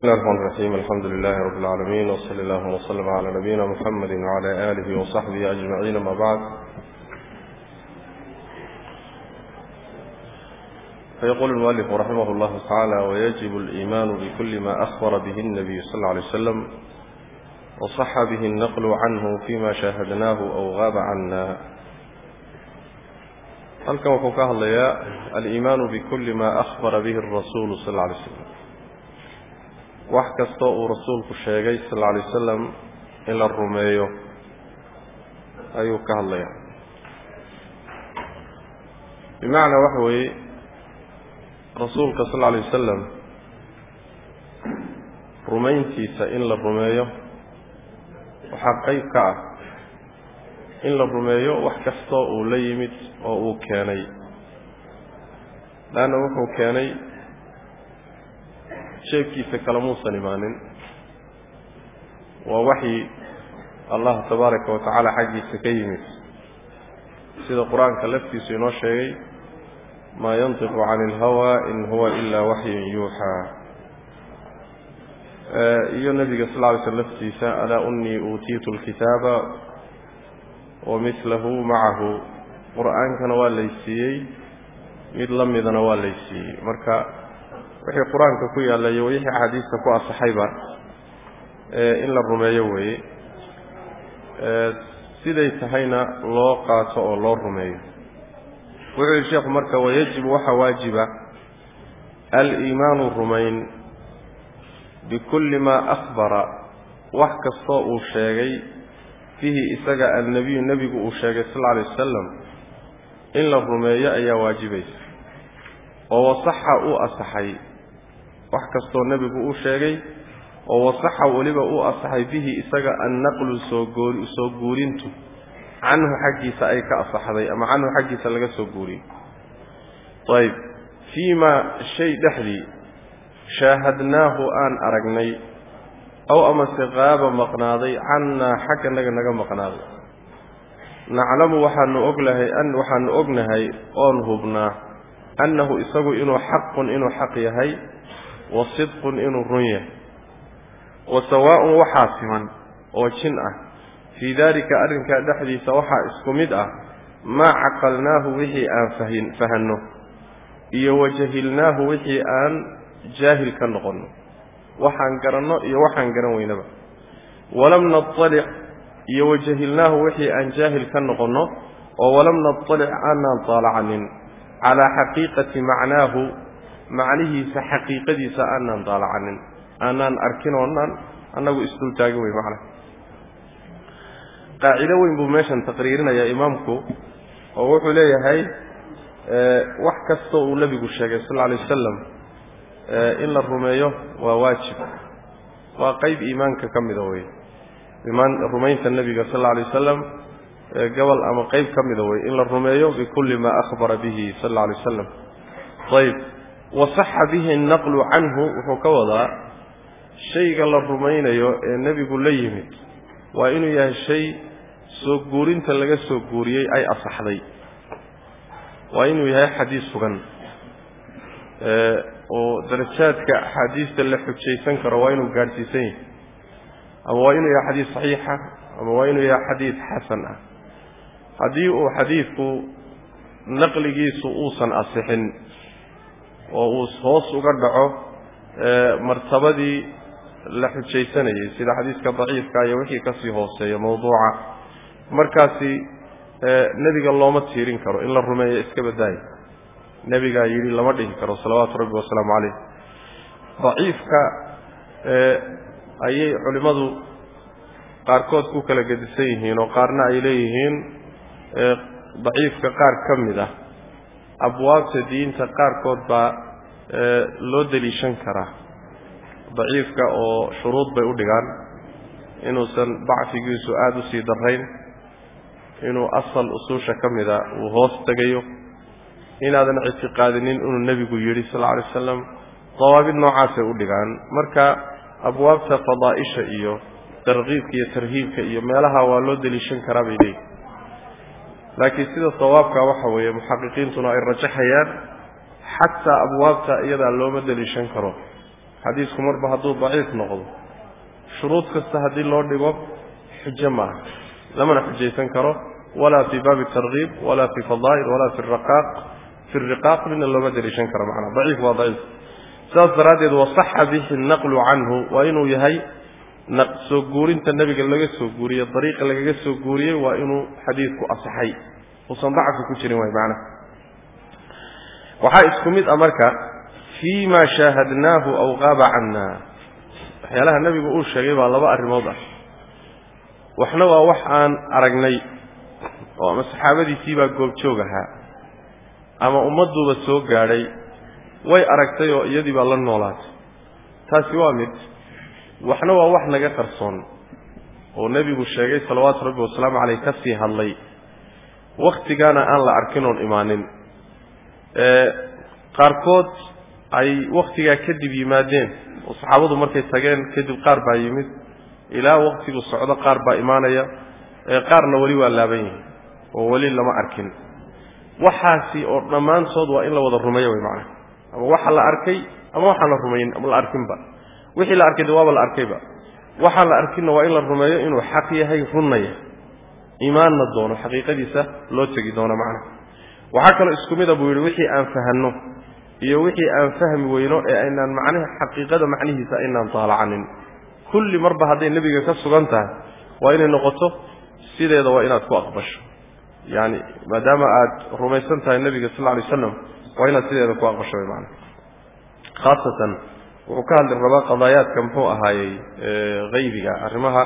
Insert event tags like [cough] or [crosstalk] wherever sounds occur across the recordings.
بسم الله الرحمن الرحيم. الحمد لله رب العالمين وصلى الله وسلم على نبينا محمد وعلى آله وصحبه أجمعين ما بعد. فيقول المؤلف رحمه الله تعالى ويجب الإيمان بكل ما أخبر به النبي صلى الله عليه وسلم وصح به النقل عنه فيما شاهدناه أو غاب عنا. wuxuu ka hadlayaa aliimaanu bikulli maa akhbara bihi arasuulu sal alla alay slam wax kastoo uu rasuulku sheegay sal alla alay wasalam in la rumeeyo ayuu ka hadlayaa bimacnaa waxa weeye rasuulka sal alla alay wasalam rumayntiisa in la rumeeyo waxaa qeyb ka ah in la rumeeyo wax kastoo uu la yimid oo uu keenay. Laanna wuxuu keenay sheegkiisa kale muusan imaanin. Waa waxyi allah tabaaraka wa xaggiisa ka yimid. Sida qur'aanka laftiisu inoo sheegay maa yantiqu cani ilhawaa in huwa ilaa waxyun yuuxaa iyo nebiga sal ly slm laftiisa alaa unii uutiitu lkitaaba wamilahu macahu. Qur'aankana waa laysiiyey mid la midana waa laysiiyey. Marka wixii qur'aanka ku yaalla iyo wixii axaadiista ku asaxayba in la rumeeyo weeye siday tahayna loo qaato oo loo rumeeyo. Wuxuu yihi sheekhu marka wayajibu waxaa waajiba aliimaanu rumayn bikulli maa akhbara. Wax kastoo uu sheegay fihi isaga annabiyu nebigu uu sheegay sal alla alay wasalam in la rumeeyo ayaa waajibaysa. Oo wasaxa uu asaxay wax kastoo nebigu uu sheegay oo wasaxa weliba uu asaxay bihi isaga annaqlu soo guurintu. Canhu xaggiisa ay ka asaxday ama canhu xaggiisa laga soo guuriyey ayb fii maa shay dhexdii shaahadnaahu aan aragnay aw amase qaaba maqnaaday cannaa xagganaga naga maqnaaday. Naclamu waxaanu oglahay waxaanu ognahay oon hubnaa annahu isagu inuu xaqun inuu xaq yahay wa sidqun inuu run yahay. Wa sawaa'un waxaa siman oo jin ah. Fii daalika arrinkaa dhexdiisa waxaa isku mid ah maa caqalnaahu wixii aan fahin fahanno iyo wajahilnaahu wixii aan jaahil ka noqonno. Waxaan garanno iyo waxaan garan weynaba. Walam naطalic iyo wajahilnaahu wixii aan jaahil ka noqonno oo walam naطalic aanaan daalacanin calaa xaqiiqati macnaahu macnihiisa xaqiiqadiisa aanaan daalacanin aanaan arkin oonaan annagu isdultaagin wey macnaha qaacido weyn buu meeshan taqriirinayaa imaamku oo wuxuu leeyahay wax kastoo uu nebigu sheegay sal alay wasalam in la rumeeyo waa waajib waa qeyb iimaanka ka mida wey imaan rumaynta nebiga sal alay wasalam gobol ama qeyb ka mida wey in la rumeeyo bikulli maa akhbara bihi sal alay wasalam ayb wasaxa bihi annaqlu canhu wuxuu ka wadaa shayga la rumaynayo ee nebigu la yimid. Waa inuu yahay shay soo guurinta laga soo guuriyey ay asaxday. Waa inuu yahay xadiis sugan oo darajaadka axaadiista la xujaysan karo waa inuu gaadhsiisan yahay. Ama waa inuu yahay xadiis saxiixa ama waa inuu yahay xadiis xasan ah. Haddii uu xadiidku naqligiisu uusan asixin oo uu hoos uga dhaco martabadii la xujaysanayay sida xadiiska daciifka iyo wixii ka sii hooseeya mawduuca. Markaasi nebiga looma tiirin karo in la rumeeyo iska badaaya nebigaa yidhi lama dhihi karo salawaatu rabbi wasalaamu calayh. Daciifka ayay culimmadu qaarkood ku kala gedisan yihiin oo qaarna ay leeyihiin daciifka qaar ka mid ah abwaabta diinta qaarkood baa loo deliishan karaa. Daciifka oo shuruud bay u dhigaan. Inuusan bacfigiisu aada u sii darayn inuu asal usuusha ka mida uu hoos tegayo. Inaadan ictiqaadinin inuu nebigu yidhi sal alla alay wasalam dawaabid noocaasay u dhigaan. Marka abwaabta fadaa'isha iyo tarkiibka iyo tarhiibka iyo meelaha waa loo deliishan karaa bay leeyihiin laakiin sida sawaabka waxa weeye muxaqiqiintuna ay rajaxayaan xataa abwaabta iyadaa looma deliishan karo. Xadiisku marba hadduu daciif noqdo shuruud kasta haddii loo dhigo xujo maaha lamana xujaysan karo walaa fii baabi tarkiib walaa fi fadaa'il walaa fi raqaaq fi riqaaq midna looma daliishan karo macnaa daciif waa daciif. Sidaas daraaddeed wasaxa bihi naqlu canhu waa inuu yahay soo guurinta nebiga laga soo guuriyey dariiqa lagaga soo guuriyey waa inuu xadiidku asaxay uusan dacfi ku jirin waay macnaha waxaa isku mid ah marka fii ma shaahadnaahu aw qaaba canna. Waxyaalaha nebigu uu sheegay baa laba arrimood ah. Waxna waa wax aan aragnay oo ama saxaabadiisii baa goobjoog ahaa ama ummadduuba soo gaadhay way aragtay oo iyadii baa la noolaatay. Taasi waa mid waxna waa wax naga qarsoon oo nebigu sheegay salawaatu rabbi wasalaamu caleyh ka sii hadlay wakhtigaana aan la arkin oon imaanin qaarkood ay wakhtigaa kadib yimaadeen oo saxaabadu markay tageen kadib qaar baa yimid ilaa wakhtigu socdo qaar baa imaanaya qaarna weli waa laaban yihiin oo weli lama arkin. Waxaasi oo dhammaantood waa in la wada rumeeyo way macnaha. Ama waxa la arkay ama waxaan la rumayn ama la arkinba wixii la arkay de waaba la arkayba. Waxaan la arkinna waa in la rumeeyo inuu xaq yahay runnaya imaanna doono xaqiiqadiisa loo tegi doono macnaha waxaa kaloo isku mida buu yidhi wixii aan fahanno iyo wixii aan fahmi weyno ee aynaan macnaha xaqiiqada macnihiisa aynaan daalacanin kulli marba hadday nebiga ka sugan tahay waa inay noqoto sideeda waa inaad ku aqbasho. Yacani maadaama aad rumaysan tahay nebiga sal lla alay waslam waa inaad sideeda ku aqbasho macnaha khaasatan wuxuu ka hadli rabaa qadaayaadka muxuu ahaayey haybiga arrimaha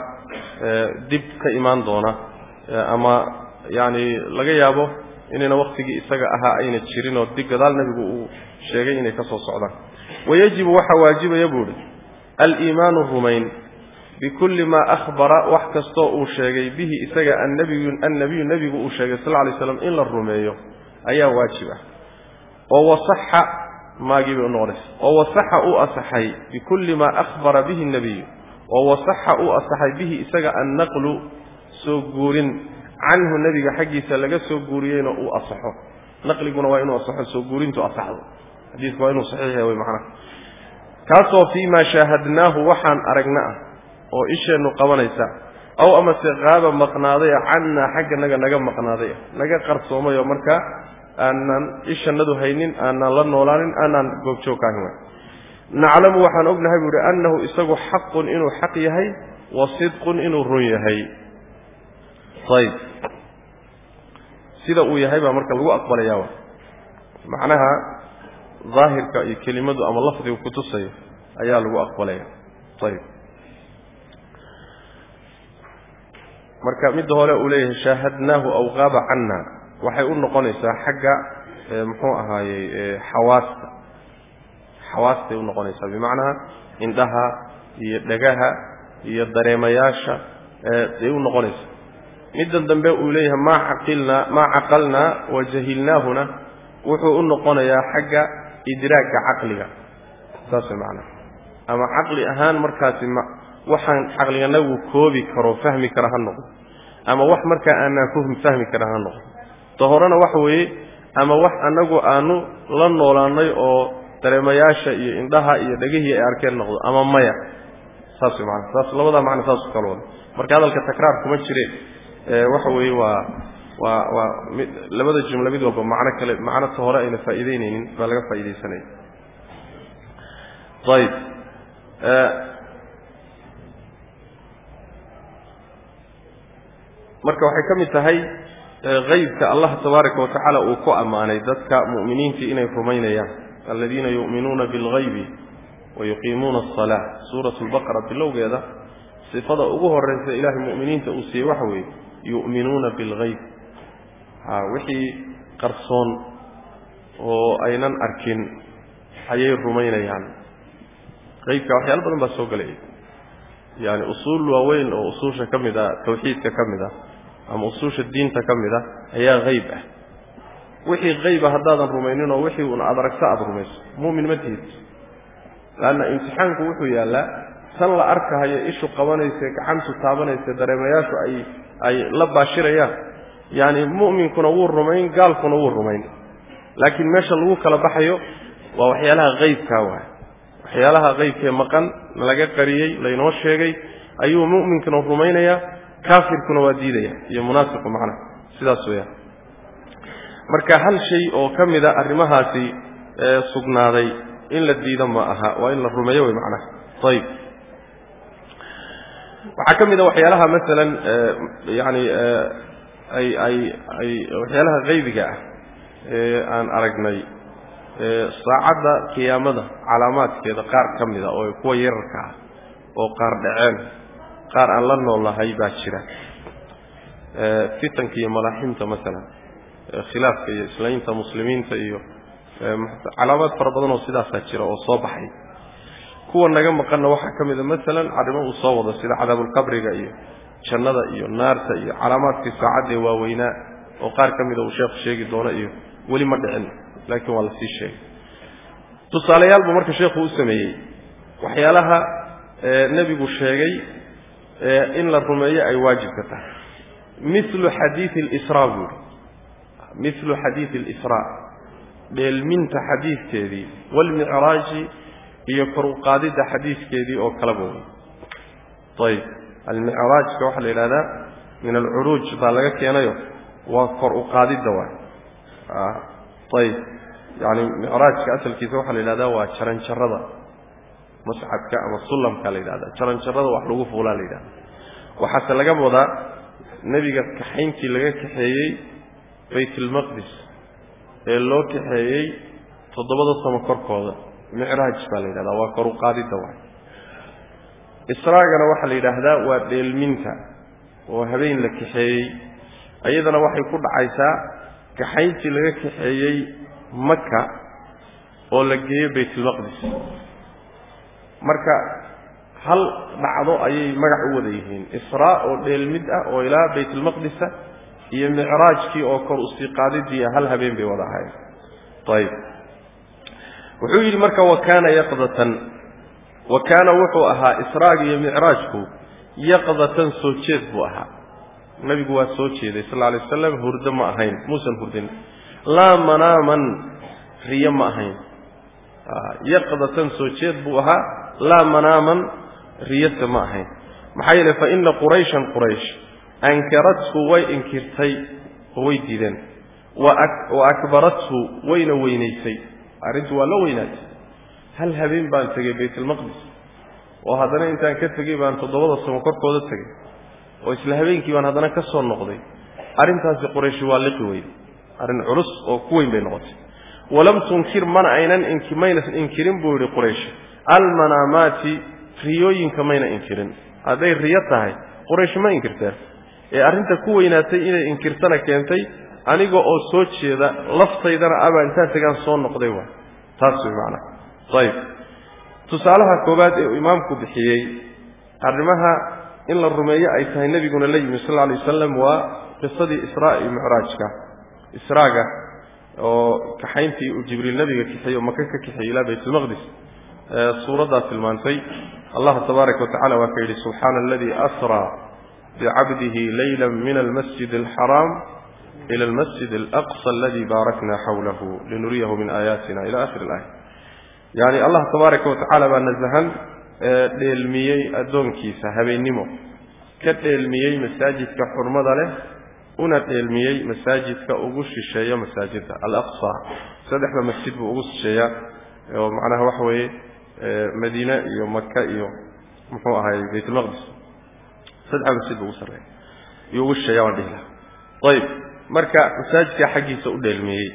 dib ka imaan doona ama yacani laga yaabo inayna waktigii isaga ahaa ayna jirin oo dib gadaal nebigu uu sheegay inay ka soo socdaan. Wayajibu waxaa waajibaya buu ihi aliimaanu rumayn bikulli maa akhbara wax kastoo uu sheegay bihi isaga annabiyu annabiyu nebigu uu sheegay sal lla lay slam in la rumeeyo ayaa waajib ah. Oo wasaxa maagii bay unoqonaysa oo wasaxa uu asaxay bikulli maa akhbara bihi nebiyu oo wasaxa uu asaxay bihi isaga annaqlu soo guurin. Canhu nebiga xaggiisa laga soo guuriyeyna uu asaxo. Naqliguna waa inuu asaxo soo guurintu asaxdo. Xadiidku waa inuu saxiix yahay way macnaha. Kaasoo fii maa shaahadnaahu waxaan aragna ah oo isheennu qabanaysa aw amase qaaba maqnaadaya cannaa xagga naga naga maqnaadaya naga qarsoomay oo markaa aanaan ishannadu haynin aanaan la noolaanin aanaan goobjoog ka ahin way. Naclamu waxaan ognahay buu ihi annahu isagu xaqun inuu xaq yahay wa sidqun inuu run yahay. Ayib sida uu yahay baa marka lagu aqbalaya wa macnaha daahirka iyo kelimadu ama lafdiga kutusayo ayaa lagu aqbalaya. Ayib marka midda hore uu leeyahay shaahadnaahu aw qaaba canna waxay u noqonaysaa xagga muxuu ahaayey xawaasta. Xawaastay u noqonaysaa bimacnaha indhaha iyo dhagaha iyo dareemayaasha ay u noqonaysaa. Middan dambe uu leeyahay maa caqilnaa maa caqalnaa wa jahilnaahuna wuxuu u noqonayaa xagga idraagga caqliga. Saas macnaha ama caqli ahaan markaasi ma waxaan caqliganagu koobi karo fahmi kara ha noqdo. Ama wax markaa aanaan ku fahmi kara ha noqdo ta horena waxa weeye ama wax annagu aanu la noolaannay oo dareemayaasha iyo indhaha iyo dhegihii ay arkeen noqdo ama maya. Saas way maana saas labadaa macna saas kala wada. Marka hadalka takraar kuma jireen waxa weeye waa waa waa mid labada jumla mid walba macno kale macno ta hore ayna faa'iideyneynin baa laga faa'iidaysanaya ayib marka waxay ka mid tahay haybka allah tabaaraka wa tacaala uu ku ammaanay dadka mu'miniintii inay rumaynayaan. Aladiina yu'minuuna bilghaybi wa yuqiimuuna asalaa suuratu lbaqara bilowgeeda sifada ugu horraysa ilaahay mu'miniinta uu siiyey waxa weeye yu'minuuna bilghayb. Ha wixii qarsoon oo aynan arkin ayay rumaynayaan. Haybka waxyaalo badan baa soo gelaya yaani usuul waaweyn oo usuusha ka mid ah tawxiidka ka mid ah ama usuusha diinta ka mid ah ayaa hayb ah. Wixii hayba haddaadan rumaynin oo wixii un aad aragto aada rumayso mu'min ma tihid. Laanna imtixaanku wuxuu yaallaa tan la arkahayo ishu qabanayse gacantu taabanayse dareemayaashu ay ay la baashirayaan. Yacani mu'minkuna wuu rumayn gaalkuna wuu rumayn. Laakiin meesha lagu kala baxayo waa waxyaalaha haybkaa waay waxyaalaha qeybkee maqan laga qariyey laynoo sheegay ayuu mu'minkuna rumaynayaa kaafirkuna waa diidaya iyo munaafiqu macnaha sidaas weeyaan. Marka hal shay oo ka mid a arrimahaasi sugnaaday in la diido ma aha waa in la rumeeyo wey macnaha ayib waxaa ka mid a waxyaalaha masalan yani ay ay ay waxyaalaha qaybiga ah ee aan aragnay saacadda qiyaamada calaamaadkeeda qaar ka mid a oo kuwa yararka ah oo qaar dhaceen qaar aan la noolahay baa jira. Fitanka iyo malaaximta masalan khilaafka iyo islaynta muslimiinta iyo calaamaad fara badan oo sidaasaa jira oo soo baxay. Kuwa naga maqanna waxaa ka mid a masalan arrimo uu soo wado sida cadaabulqabriga iyo jannada iyo naarta iyo calaamaadkii saacaddee waaweynaa oo qaar ka mida uu sheekhu sheegi doono iyo weli ma dhicin laakiin waa la sii sheegay. Tusaalayaal buu marka sheekhu u sameeyey. Waxyaalaha nebigu sheegay in la rumeeyo ay waajibka tahay. Milu xadiidi alisraa buuri milu xadiidi alisraa. Dheelminta xadiidkeedii waalmicraaji iyo kor u xadiidkeedii oo kalaba wey ayib almicraajka waxaa la yidhahdaa min alcuruuj baa laga keenayo waa kor u waay. Ayib yani micraajka asalkiisa waxaa la yidhahdaa waa jaranjarada masxadka ama sullamka la yidhahda. Jaranjarada wax lagu fuulaa la yidhahda. Waxaase laga wadaa nebiga kaxayntii laga kaxeeyey baytulmaqdis ee loo kaxeeyey toddobada samo korkooda. Micraaj baa la yidhahdaa waa kor u qaadidda waay israagana waxaa la yidhaahdaa waa dheelminta oo habeen la kaxeeyey. Iyadana waxay ku dhacaysaa kaxayntii laga kaxeeyey maka oo la geeyo baytulmaqdis marka hal dhacdo ayay magac u wada yihiin. Israa oo dheelmid ah oo ilaa baytulmaqdisa iyo micraajkii oo kor u sii qaadidii hal habeen bay wada ahayen ayib wuxuu yidhi marka wa kaana yaqdatan. Wa kaana wuxuu ahaa israag iyo micraajku yaqdatan soo jeed buu ahaa. Nabigu waa soo jeeday sal alay wasalam hurdo ma ahayn. Muusan hurdin. Laa manaaman riyo ma ahayn. Yaqdatan soo jeed buu ahaa laa manaaman riyose ma ahayn. Maxaa yeele fa ina qurayshan quraysh ankarathu way inkirtay oo way diideen. Wa akbarathu wayna weynaysay. Arrintu waa la weynaatay. Hal habeen baan tegey baytulmaqdis oo haddana intaan ka tegey baan toddobada samo korkooda tegey oo isla habeenkii baan haddana ka soo noqday. Arrintaasi qurayshi waa liqi weyday arrin culus oo ku weyn bay noqotay. Walam tunkir mana aynan mayna inkirin buu yihi quraysh almanaamaati riyooyinka mayna inkirin. Hadday riyo tahay quraysh ma inkirteen. Ee arrinta ku weynaatay inay inkirtana keentay aniga oo soo jeeda laftaydana abaa intaan tegaan soo noqday waay taas way macnaha ayib tusaalaha koowaad ee uu imaamku bixiyey arrimaha in la rumeeyo ay tahay nebiguna la yimi sal alay wasalam waa qisadii israa iyo micraajka israaga oo kaxayntii uu jibriil nabiga kaxeeyey oo maka ka kaxeeyey ilaa baytulmaqdis suuraddaa tilmaantay allah tabaaraka watacala waa ka yidhi subxaana aladii asraa bicabdihi layla min almasjid alxaraam ila almasjid alaqsa aladii baarakna xawlahu linuriyahu min aayaatina ila akhiri ilaaya yacni allah tabaaraka watacaala baa nasahan dheelmiyey addoonkiisa habeennimo ka dheelmiyey masaajidka xurmada leh una dheelmiyey masaajidka ugu shisheeya masaajidda alaqsa. Saddexda masjid buu ugu shisheeyaa oo macnaha waxa weeye madiine iyo maka iyo muxuu ahay baytulmaqdis saddexda masjid buu ugu sarreeya iyuu ugu shisheeya waan dhihi lahaa ayib. Marka masaajidka xaggiisa u dheelmiyey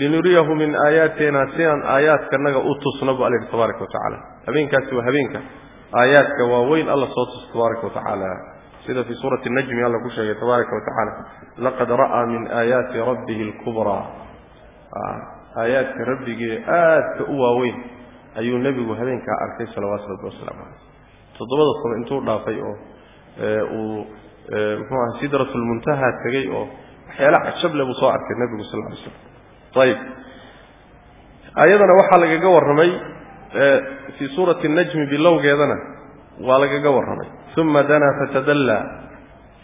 linuriyahu min aayaatina si aan aayaadkanaga u tusno bu alla yidhi tabaaraka watacaala habeenkaasi waa habeenka. Aayaadka waaweyn alla soo tuso tabaaraka watacaala sida fii suurati najmi alla ku sheegay tabaaraka watacaala laqad ra'aa min aayaati rabbihi alkubraa aayaadka rabbigii aadka u waaweyn ayuu nebigu habeenkaa arkay salawaatu rabbi wasalaamu caleyh toddobada sano intuu dhaafay oo uu muxuu aha sidratulmuntaha tegey oo waxyaala cajable buu soo arkay nebigu sal ly slam ayib ayadana waxaa lagaga warramay fii suurati najmi bilowgeedana waa lagaga warramay. Uma danaa fatadallaa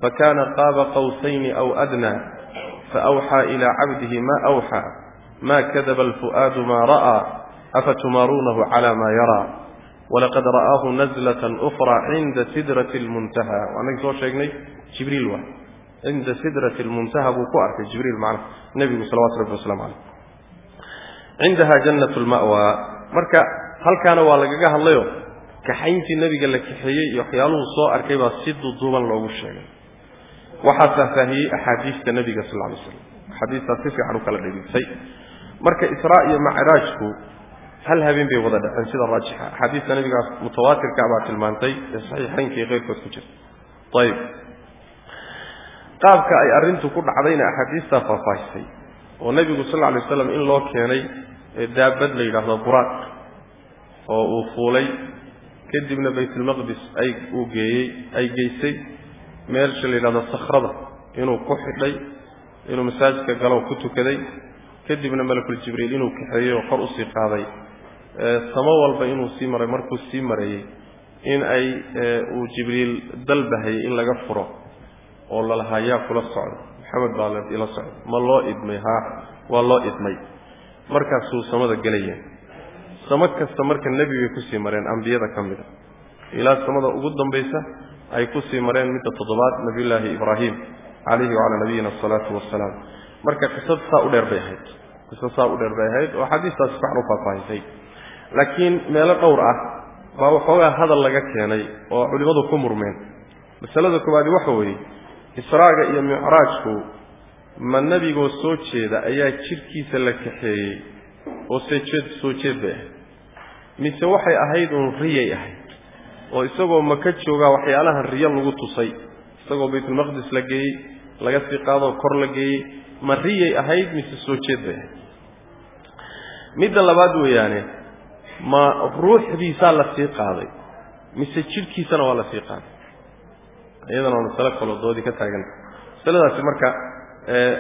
fakana qaaba qawsayni aw adnaa faawxaa ilaa cabdihi ma awxaa ma kadaba alfu'aadu ma ra'aa afatumaaruunahu cala maa yaraa walaqad ra'aahu nazlatan ukhraa cinda sidrati lmuntaha waanagi soo sheegnay jibriil waa cinda sidrati lmuntaha buu ku arkay jibriil macna nebigu salawatu rabbi waslamu caleyh cindaha jannat lma'wa marka halkaana waa lagaga hadlayo kaxayntii nebiga la kaxeeyey iyo waxyaaluhu soo arkay baa si duduuban loogu sheegay waxaa faahfaahiyey axaadiista nebiga sal ly slam axaadiistaas si fiican u kala dhegeytay marka israa iyo macraajku hal habeen bay wada dhaceen sida raajixa. Axaadiista nebigaas mutawaatirka baa tilmaantay ee saxiixaynka iyo keyrkood ku jirta ayib qaabka ay arrintu ku dhacdayna axaadiistaa faahfaahisay oo nebigu sal lla alay waslam in loo keenay daabad la yidhaahdo buraaq oo uu fuulay. Kadibna baytulmaqdis ay uu geeyey ay geysay. Meelsha la yidhahdo sakhrada inuu ku xidhay inuu masaajidka galow ku tukaday. Kadibna malakul inuu kaxeeyey oo kor u sii qaaday samo walba inuu sii maray markuu sii mareeyey in ay uu jibriil dalbahayay in laga furo oo lalahaa yaa kula socda maxamed baa ila socda ma loo idmay haa waa loo idmay. Markaasuu samada gelayeen samo kasta marka nebi bay ku sii mareen ambiyada ka mida ilaa samada ugu dambaysa ay ku sii mareen midda toddobaad nabiyullaahi ibraahim calayhi wacalaa nabiyina asalaatu wasalaam marka qisad saa u dheer bay ahayd. Qisad saa u dheer bay ahayd oo xadiistaas fiican u faahfaahisay laakiin meelo dhowr ah baa waxoogaa hadal laga keenay oo culimmadu ku murmeen. Masalada koowaadi waxa weeye israaga iyo micraajku ma nebigoo soo jeeda ayaa jidhkiisa la kaxeeyey oo seejeed soo jeed bay ahayd mise waxay ahayd uun riyay ahayd oo isagoo maka joogaa waxyaalahan riyo lagu tusay isagoo baytulmaqdis la geeyey laga sii qaadoo kor la geeyey ma riyay ahayd mise soo jeed bay ahayd midda labaad weeyaane ma ruuxdiisaa la sii qaaday mise jidhkiisana waa la sii qaaday? Iyadana waa masalo kaloo doodii ka taaganta masaladaasi marka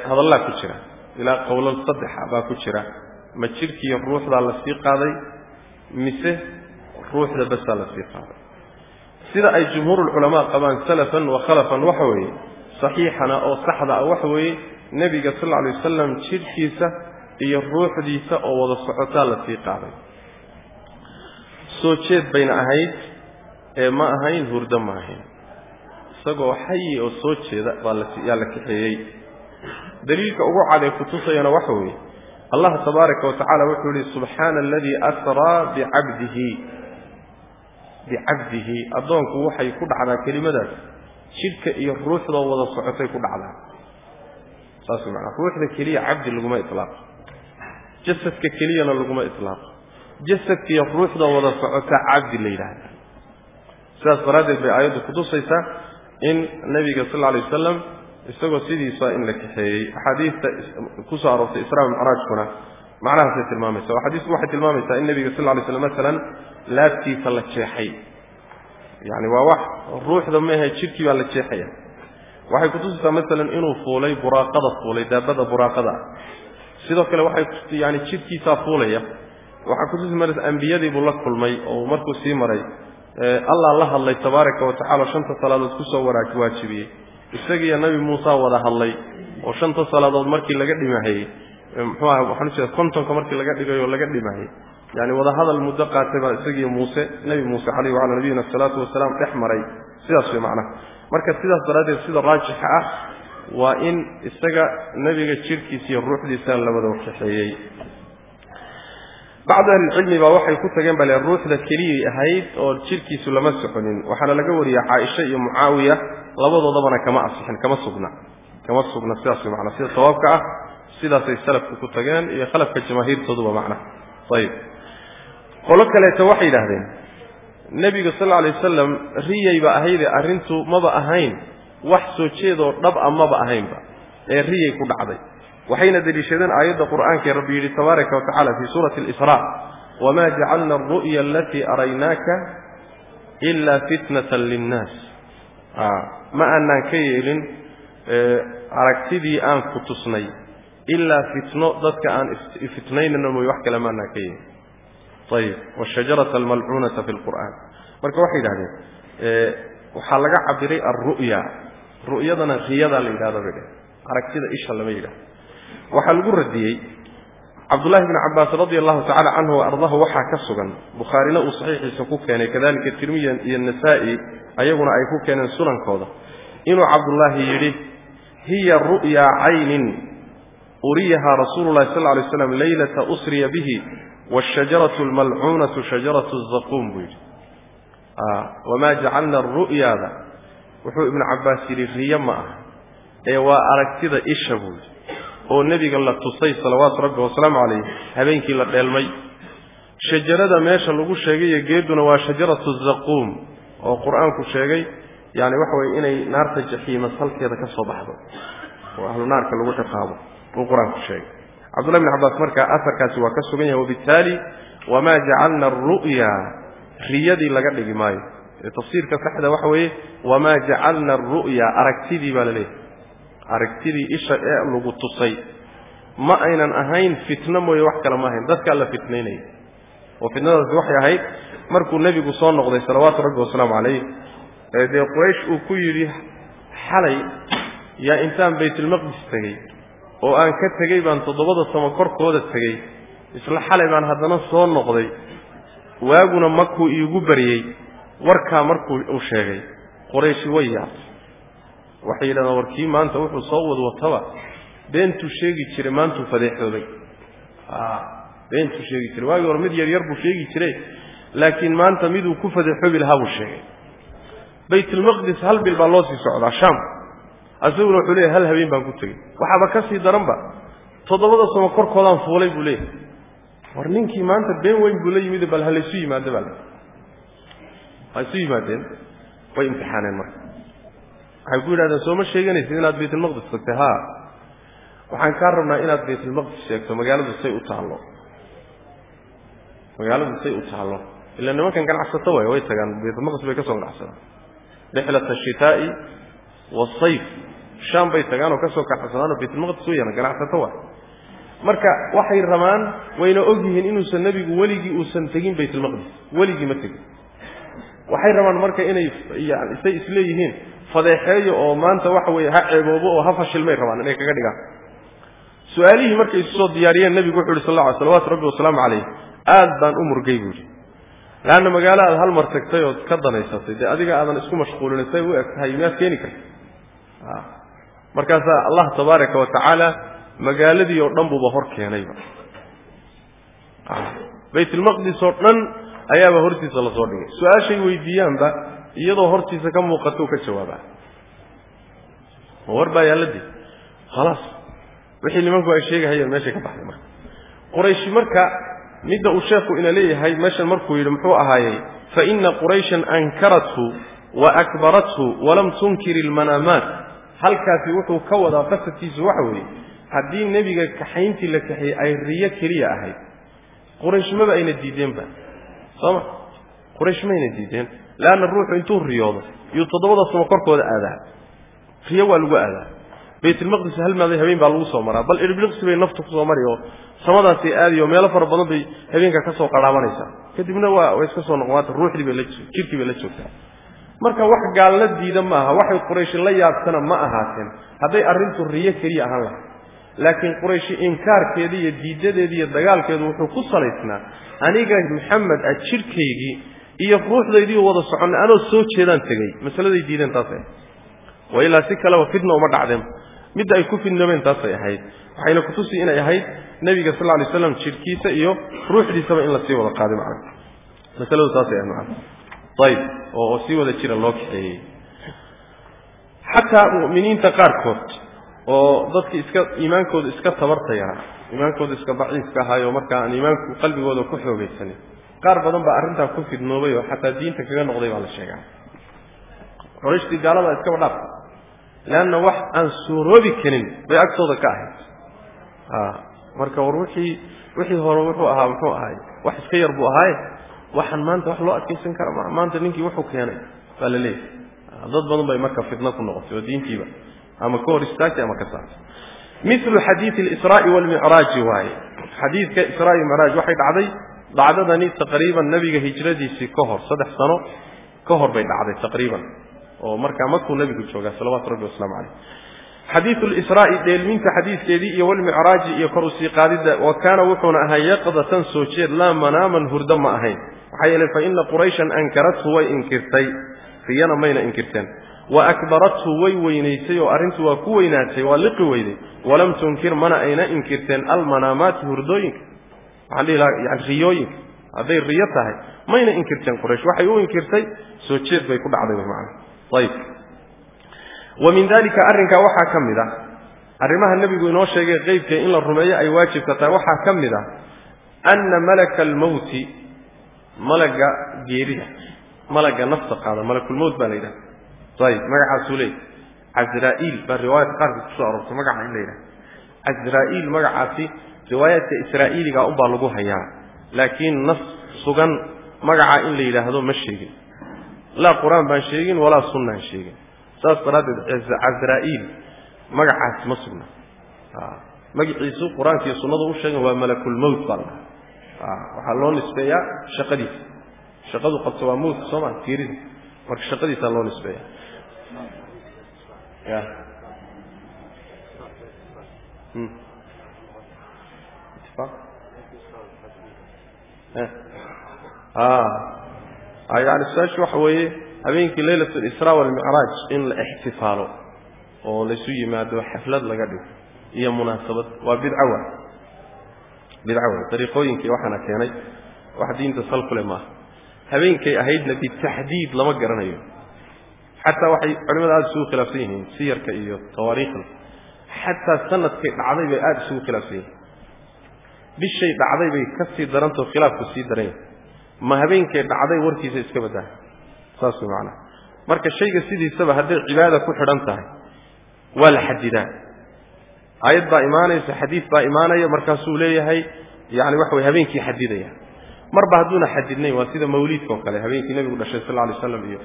hadallaa ku jira. Ilaa qowlal saddexa baa ku jira. Ma jidhkiiyo ruuxdaa la sii qaaday mise ruuxda basaa la sii qaaday? Sida ay jumhuurulculamaa qabaan salafan wa khalafan waxa weeye saxiixana oo saxda ah waxa weeye nebiga sal lla alay wasalam jidhkiisa iyo ruuxdiisa oo wada socotaa la sii qaaday soo jeed bayna ahayd ee ma ahayn hurdo ma ahayn. Isagoo xayi oo soo jeeda baa layaa la kaxeeyey. Daliilka ugu cadee kutusayana waxa weeye allah tabaaraka wa tacala wuxuu yihi subxaana aladii asraa bicabdihi. Bicabdihi addoonku waxay ku dhacdaa kelimadaas. Jidhka iyo ruuxdoo wada socotay ku dhacdaa. Saas maanaa ruuxda keliya cabdi laguma ilaaqo jasadka keliyana laguma ilaaqo jasadka iyo ruuxdoo wada socota cabdi la yidhaahda sidaas daraaddeed bay aayaddu kutusaysaa in nabiga sal lla alay wasalam isagoo sidiisa in la kaxeeyey. Axaadiista ku soo aroortay israa micraajkuna macnahaasay tilmaamaysa oo xadiisku waxay tilmaamaysaa in nebiga sal lla alay slam masalan laabtiisa la jeexay. Yacani waa wax ruuxda maahe jidhkii baa la jeexaya. Waxay kutusaysaa masalan inuu fuulay buraaqada fuulay daabada buraaqada. Ah sidoo kale waxay yani jidhkiisaa fuulaya waxaa kutusi maraysa ambiyadii buu la kulmay oo markuu sii maray allah la hadlay tabaaraka wa tacala shanta salaadood ku soo waajibiyey. Isagiiyo nabi muusa wada hadlay oo shanta salaadood markii laga dhimahayey muxuu aha waxaan ujeeda kontonka markii laga dhigay oo laga dhimahayey yani wada hadal muddo qaatay baa isagiiyo muuse nebi muuse caleyhi wacalaa nabiyina asalaatu wasalaam dhex maray. Sidaas way macnaha. Marka sidaas daraaddeed sida raajixa ah waa in isaga nebiga jidhkiisa iyo ruuxdiisa la wada kaxeeyey bacdu ahlilcilmi baa waxay ku tageen bale ruuxda keliyay ahayd oo jidhkiisu lama soconin. Waxaana laga wariyey caaisha iyo mucaawiya labadoodabana kama asixin kama sugna. Kama sugna sidaas macnaa. Sida sawaabka ah sidaasay salafku ku tageen iyo khalafka jamaahiirtooduba macnaha ayib qolo kaleeto waxay yidhaahdeen nebiga sal lla alay wasalam riyayba ahayde arrintu maba ahayn wax soo jeedoo dhab a maba ahaynba ee riyay ku dhacday waxayna deliishadeen aayadda qur'aankae rabbi yidhi tabaaraka wa tacala fii suurati alisraa. Wamaa jacalna alru'ya alatii araynaaka ilaa fitnatan linnaas. Ma aanaan ka yeelin aragtidii aan ku tusnay ilaa fitno dadka aan fitnaynana mooye wax kale maanaan ka yeelin. Ayib washajarata almalcuunata fi lqur'aan marka waxay yidhahdeen waxaa laga cabiray alru'ya ru'yadana riyadaa la yidhahda bay dheh aragtida isha lama yidhahdo waxaa lagu radiyey cabdullahi bni cabbaas radia allahu tacala canhu wa ardahu waxaa ka sugan. Bukhaarina uu saxiixiisa ku keenay kadalika tirmiya iyo nasaa-i ayaguna ay ku keeneen sunankooda inuu cabdullaahi yidhi hiya ru'yaa caynin uriyahaa rasuulu sal lay slam leylata usriya bihi washajaratu almalcuunatu shajaratu zaquum buu yidhi. Wamaa jacalna ru'yaada wuxuu ibnu cabbaas yidhi riyo ma aha. Ee waa aragtida isha buu yidhi oo nebiga la tusay salawaatu rabbi wasalaamu calayh habeenkii la dheelmay. Shajarada meesha lagu sheegayo geeduna waa shajaratu zaquum oo qur'aanku sheegay yani waxa weye inay naarta jaxiima salkeeda ka soo baxdo oo ahlu naarka lagu ciqaabo uu qur'aanku sheegay. Cabdullahi bn cabbaas marka afarkaasi waa ka sugan yahay wabittaali wamaa jacalna aru'ya riyadii laga dhigi maayo. Ee tafsiirka saxda waxa weeye wamaa jacalna aru'ya aragtidii baa la leeyahay aragtidii isha ee lagu tusay. Ma aynan ahayn fitno mooye wax kale ma ahayn. Dadkaa la fitnaynaya oo fitnadaasi waxay ahayd markuu nebigu soo noqday salawaatu rabbi wasalaamu calayh ee dee quraysh uu ku yidhi xalay yaa intaan baytulmaqdis tegey oo aan ka tegey baan toddobada samo korkooda tegey isla xalay baan haddana soo noqday waaguna makuu iigu baryey warkaa markuu uu sheegay. Qorayshi way yaabtay waxay yidhahdeen war maanta wuxuu soo wadwataba beentuu sheegi jiray maantuu fadeexooday beentuu sheegi jiray. Waagii hore mid yar yar buu sheegi jiray. Laakiin maanta miduu ku fadeexoobi lahaa buu sheegay. Baytulmaqdis hal bil baa loo sii socdaa shaam. Asaguna wuxuu leeyahy hal habeen baan ku tegey. Waxaaba ka daranba. Toddobada samo korkoodaan fuulay buu leeyahay. War ninkii maanta been weyn buu la yimid bal ha laysu yimaado baa ha isu yimaadeen? Way imtixaaneen marka waxay ku yidhahdeen sooma sheeganaysid inaad baytulmaqdis tagtay. Haa waxaan kaa rabnaa inaad baytulmaqdis sheegto magaaladu say u taallo. Magaaladu say u taallo. Ila nimankan ganacsato waay way tagaan. Baytulmaqdis bay ka soo ganacsadaan. Rixlata ashitaa'i waasayf shaam bay tagaan oo ka soo kaxsanaanoo baytulmaqdis weyaan ganacsato waay marka waxay rabaan wayna og yihiin inuusan nebigu weligii uusan tegin baytulmaqdis weligii ma tegin waxay rabaan marka inay say isleeyihiin fadeexeeyo oo maanta waxa weeye ha ceeboobo oo ha fashilmay rabaan inay kaga dhigaan. Su'aalihii markay isu soo diyaariyeen nebigu wuxu uhi sal lla ly salawatu rabbi wasalaamu calayh aad baan u murgay buuhi leanna magaalo aad hal mar tagtay ood ka danaysatay dee adiga aadan isku mashquulinin say u eg tahay keeni karta markaasaa allah tabaaraka wa magaaladii oo dhan buuba hor keenayba. Baytulmaqdis oo dhan ayaaba hortiisa la soo dhigay. Su'aashay weydiiyaanba iyadoo hortiisa ka muuqatou ka jawaabaa. Ma war baa yaalladii khalaas wixii nimanku ay sheegahayeen meeshay ka baxday marka. Qurayshi marka midda uu sheekhu ina leeyahay meeshan markuu yidhi muxuu ahaayey fa ina qurayshan ankarathu wa akbarathu walam tunkir ilmanaamaat halkaasi wuxuu ka wadaa qasadkiisu waxa weeye haddii nebiga kaxayntii la kaxeeyey ay riyo keliya ahayd. Quraysh maba ayna diideenba sooma quraysh mayna diideen. Leanna ruuxu intuu riyoodo iyuu toddobada samo korkooda aadaa. Riyo waa lagu aadaa. Baytulmaqdis hal habeen baa lagu soo maraa. Bal irbliqsi bay naftu ku soo mari oo samadaasay aadi oo meelo fara badan bay habeenka ka soo kadibna waa way iska soo noqonaata ruuxdii bay la jirkii bay la joogtaa. Marka wax gaalna diida maaha waxay qurayshi la yaabtana ma ahaateen. Hadday arrintu riyo keliya ahaan lahay laakiin qurayshi inkaarkeeda iyo diidadeeda iyo dagaalkeedu wuxuu ku salaysnaa aniga maxamed ah jirhkaygii iyo ruuxdaydii wada soconnay anoo soo jeedaan tegey. Masaladay diideen taasay. Wa ilaa si kaleba fidna uma dhacdeen. Midda ay ku fidnoobeen taasay ahayd. Waxayna kutusi inay ahayd nebiga sal lla lay slam jirhkiisa iyo ruuxdiisaba in la sii wada qaaday macna. Masaladu taasay ahayd macna ayib oo si wada jira loo kaxeeyey. Xataa mu'miniinta qaarkood oo dadki iska iimaankooda iska tabartayaa iimaankooda iska daciifka ahaayo marka aan iimaanku qalbigooda ku xoogaysanin qaar badan baa arrintaa ku fidnoobay oo xataa diinta kaga noqday baa la sheegaa. Qorayshtii gaalada iskaba dhaaf leanna wax aan suuroobi karin bay agtooda ka ahayd. Marka war wixii wixii hore wuxuu ahaa muxuu ahaay wax iska yar buu ahaaye waxaan maanta wax loo adkaysan kara maa maanta ninkii wuxuu keenay baa la leeyahay. Dad badan bay marka fitno ku noqotay oo diintiiba ama ka hor istaagtay ama ka saartay milu xadiidi alisraa'i waalmicraaji waaye. Xadiidka israa micraaj waxay dhacday dhacdadani taqriiban nebiga hijradiisii ka hor saddex sano ka hor bay dhacday taqriiban oo markaa makuu nebigu joogaa salawaatu rabbi wasalaamu caleyh xadiidu lisraa'i dheelminta xadiidkeedii iyo walmicraaji iyo kor u sii qaadidda wa kaana wuxuuna ahaa yaqdatan soo jeed laa manaaman hurdo ma ahayn. Maxaa yeelay fa ina qurayshan ankarathu way inkirtay riyana mayna inkirteen wa akbarathu way weynaysay oo arrintu waa ku weynaatay waa liqi weyday. Walam tunkir mana ayna inkirteen almanaamaati hurdooyinka waxaan dhihi lahaa yani riyooyinka. Hadday riyo tahay mayna inkirteen quraysh. Waxay u inkirtay soo jeed bay ku dhacday wy macana ayib wa min dalika arrinkaa waxaa ka mid ah arrimaha nebigu inoo sheegay qeybka in la rumeeyo ay waajibka tahay waxaa ka mid ah anna malaka almowti malaga geerida malaga nafta qaada malakulmowt baa la yidhaha ayib magacaasuu leeyay casraa'iil baa riwaayadka qaarkood ku soo aroortay magaca in la yidhaha casraa'iil magacaasi riwaayaadka israa'iiliga unbaa lagu hayaa laakiin nas sugan magaca in la yidhaahdo ma sheegin. Laa qur'aan baan sheegin walaa sunnaan sheegin. Saas daraaddeed casraa'iil magacaas ma sugna. Magaciisu qur'aanka iyo sunnadu u sheegen waa malakulmowt baa la dhaha waxaa loo nisbeeyaa shaqadiisa. Shaqadu qabta waa mowtka soo maa geerida marka shaqadiisaa loo nisbeeya ya yani su'aashu waxa weeye habeenkii leylat lisraa walmicraaj in la ixtifaalo oo laysu yimaado xaflad laga dhigo iyo munaasabad waa bidcawa bidcawa dariiqooyinkii waxaana keenay wax diinta sal kule maaha. Habeenkay ahaydna bitaxdiid lama garanayo xataa waxay culimada aada isugu khilaafsan yihiin siyarka iyo tawaariikhda. Xataa sanadkay dhacday bay aada isugu khilaafsan yihiin. Bishay dhacday bay ka sii darantao khilaafku sii daran yahay ma habeenkay dhacday warkiisa iska baddaha saas way macanaha marka shayga sidiisaba hadday cibaada ku xidhan tahay waa la xadidaa aayad baa imaanaysa xadiid baa imaanaya markaasuu leeyahay yani waxa way habeenkii xadidaya marba hadduuna xadidnayn waa sida mawliidka oo kale habeenkii nebigu dhashay sal alay slam iyo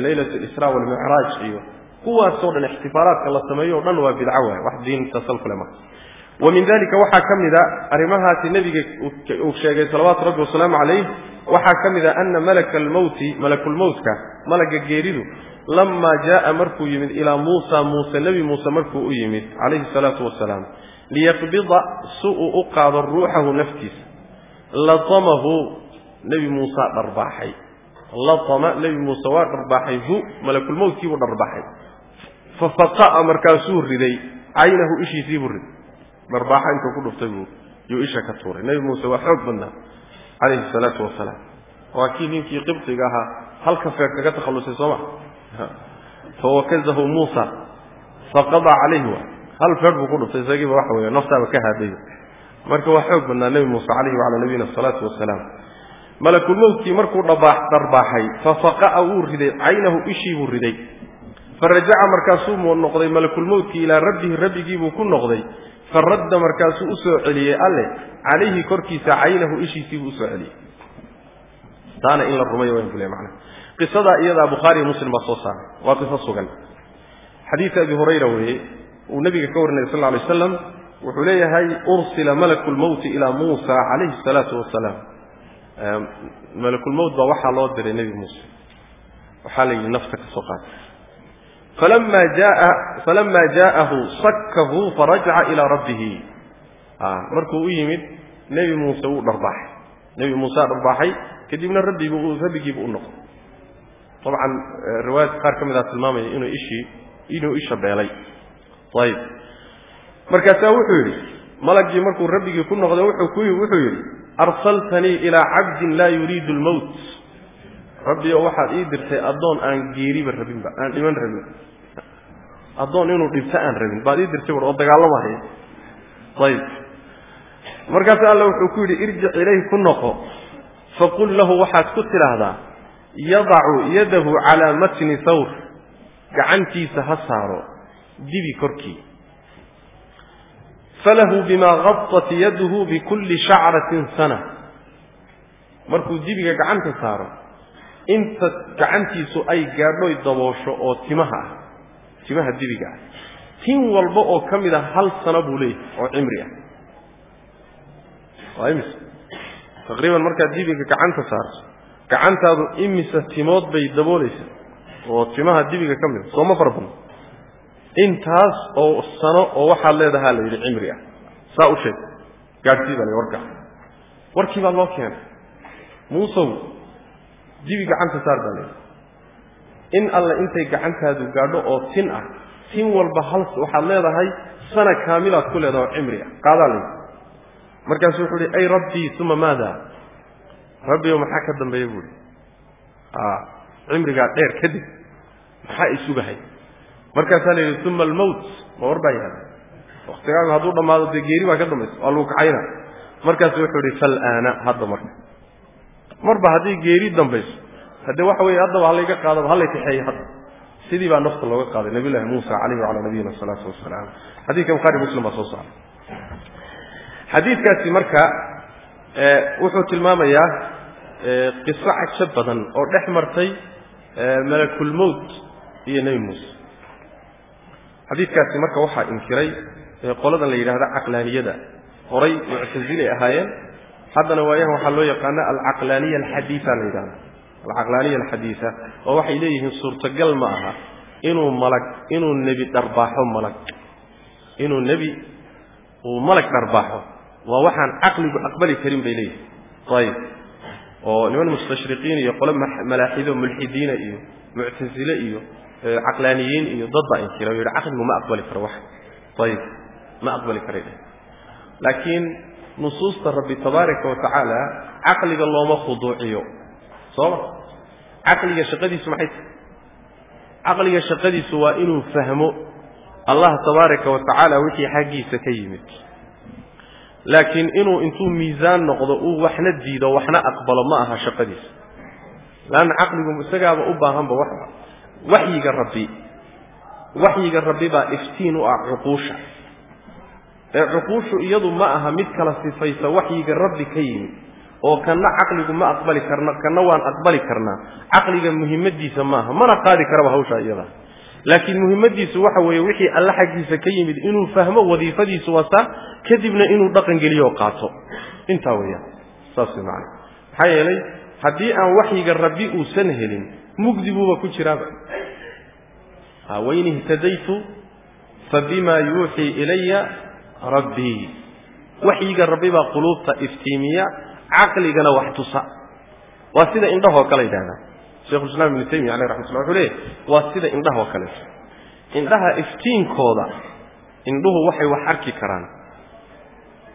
leylat alisraa walmicraaj iyo kuwaasoo dhan ixtifaalaadka la sameeyo o dhan waa bidco waay wax diinta sal kule maa wa min dalika waxaa ka mid a arrimahaasi nebiga uu sheegay salawaatu rabbi wasalaamu calayh waxaa ka mid a ana malaka almowti malakulmowtka malaga geeridu lamaa jaaa markuu yimid ilaa muusa muuse nebi muuse markuu u yimid calayhi salaatu wasalaam liyaqbida si uu u qaado ruuxahu naftiisa latamahu nebi muusa dharbaaxay latama nebi muuse waa dharbaaxay hu malakulmowtkiibuu dharbaaxay fafaqa'a markaasuu riday. Caynahu ishiisiibuu riday. Dharbaaxa intuu ku dhuftay buu yuu isha ka tuuray. Nebi muuse waa xoog badnaa calayhi salaatu wasalaam. Waa kii ninkii qibdiga ahaa halka feer kaga takhallusay soo ma? Fawakazahu muusa faqada calayhi wa. Hal feer buu ku dhuftay isagiiba waxa weeye naftaaba ka haaday marka waa xoog badnaa nebi muuse calayhi wacalaa nabiyina asalaatu wasalaam malakulmowtkii markuu dharbaaxay fafaqa'a wuu riday caynahu ishii buu riday. Farajaca markaasuu noqday malakulmowtkii ilaa rabbihi rabbigiibuu ku noqday. Faradda markaasuu u soo celiyey alle calayhi korkiisa caynahu ishiisiibuu u soo celiyey. Taana in la rumayo waan bule macnaha qisadaa iyadaa bukhaariyo muslim baa soo saaray waa qiso sugan. Xadiidka abi hurayra weeye uu nebiga ka warinaya sal lla alay waslam wuxuu leeyahay ursila malaku lmowti ilaa muusa calayhi salaatu wasalaam malakulmowt baa waxaa loo diray nebi muuse. Waxaa la yidhi nafta ka qaatay falama jaa falama jaa'ahu sakkahu farajaca ilaa rabbihi. Markuu u yimid nebi muuse wuu dharbaaxay. Nebi muusea dharbaaxay kadibna rabbigu rabbigiibu u noqday. Dabcan riwaayadka qaar ka mid a tilmaamaya inuu ishii inuu isha beelay. Ayib markaasaa wuxuu yidhi malagii markuu rabbigii ku noqday wuxuu yidhi arsaltanii ilaa cabdin laa yuriidu lmowt rabbi oo waxaad ii dirtay addoon aan geeriba rabinba aan dhiman rabin. Addoon inuu dhibto aan rabin baad ii dirtay oo dagaalamahaya ayib markaas alla wuxuu ku yidhi irjic ilayh ku noqo faqul lahu waxaad ku tidhaahdaa yadacu yadahu calaa matni thawr gacantiisa ha saaro dibi korkii falahu bimaa qadat yaduhu bikulli shacratin sana. Markuu dibiga gacanta saaro inta gacantiisu ay gaadhoy daboosho oo timaha ah timaha dibiga ah tin walba oo ka mid a hal sano buu leeyahay oo cimri ah. Waa imise taqriiban markaad dibiga gacanta saarto gacantaadu imise timood bay daboolaysaa oo timaha dibiga ka mid a sooma fara badno intaas oo sano oo waxaad leedahaa la yidhi cimri ah. Saa u sheeg. Gaadhsii baa la warkaa warkii baa loo keenay. Muusow dibi gacanta saar baa layidhi in alle intay gacantaadu gaadho oo tin ah tin walba hal waxaad leedahay sana kaamilaad ku leedaha oo cimri ah. Qaadaa layidhi markaasu wuxuu ihi ay rabbii uma maada. Rabbiyow maxaa ka dambeeya buuhi cimrigaa dheer kadib maxaa isugahay markaasaa la yidhi uma almowt ma war baa yahay waktigaagu hadduu dhammaado dee geeri baa ka dambaysa waa lagu kacayna. Markaasu wuxuu ihi falaana hadda marka marba haddii geeri dambayso haddee waxa weeye haddaba halayga qaadaba halay kaxeeya hadda. Sidii baa nafta looga qaaday nabiy llahi muusa caleyhi wacalaa nabiyina asalaatu wasalaam xadiidka bukhari muslim baa soo saaray xadiidkaasi marka wuxuu tilmaamayaa qiso cajo badan oo dhex martay malakulmowt iyo nebi muuse xadiidkaasi marka waxaa inkiray qoladan la yidhahda caqlaaniyada. Horay muctasilay ahaayeen. Haddana waayahan waxaa loo yaqaana alcaqlaaniya alxadiisa la yidhahda alcaqlaaniya alxadiisa oo waxay leeyihiin suurtagal ma aha inuu malag inuu nebi dharbaaxo malag. Inuu nebi uu malag dharbaaxo waa waxaan caqligu aqbali karin bay leeyihiin ayib oo niman mustashriqiin iyo qole malaaxido mulxidiina iyo muctasile iyo caqlaaniyiin iyo dad baa inkira o yidhi caqligu ma aqbali karo wax. Ayib ma aqbali karay dheh laakiin nusuusta rabbi tabaaraka wa tacaala caqliga looma khuduuciyo. Sooma? Caqliga shaqadiisu maxay tahay? Caqliga shaqadiisu waa inuu fahmo allah tabaaraka wa tacaala wixii xaggiisa ka yimid. Laakiin inuu intuu miisaan noqdo uu waxna diido waxna aqbalo ma aha shaqadiisa. Laanna caqligu isagaaba u baahanba wax waxyiga rabbi waxyiga rabbi baa iftiin u ah cuquusha. Ee cuquushu iyadu ma aha mid kala sifaysa waxyiga rabbi ka yimid oo kanna caqligu ma aqbali karna kanna waan aqbali karnaa. Caqliga muhimmadiisa maaha mana qaadi karaba hawshaa iyada. Laakiin muhimmadiisu waxa weeye wixii alle xaggiisa ka yimid inuu fahmo wadiifadiisu wata kadibna inuu dhaqan geliyo qaato. Intaa weeyaan saas way macana maxaa yeelay haddii aan waxyiga rabbi uusan helin mugdi buuba ku jiraaba wain ihtadaytu fabima yuuxii ilaya rabbii waxyiga rabbi baa quluubta iftiimiya caqligana wax tusa. Waa sida indhahoo kale yidhahdaa shekhulislaam ibnu taymiya aleyh raxmatullah wuxuu leeyahy waa sida indhahoo kale. Indhaha iftiinkooda indhuhu waxay wax arki karaan.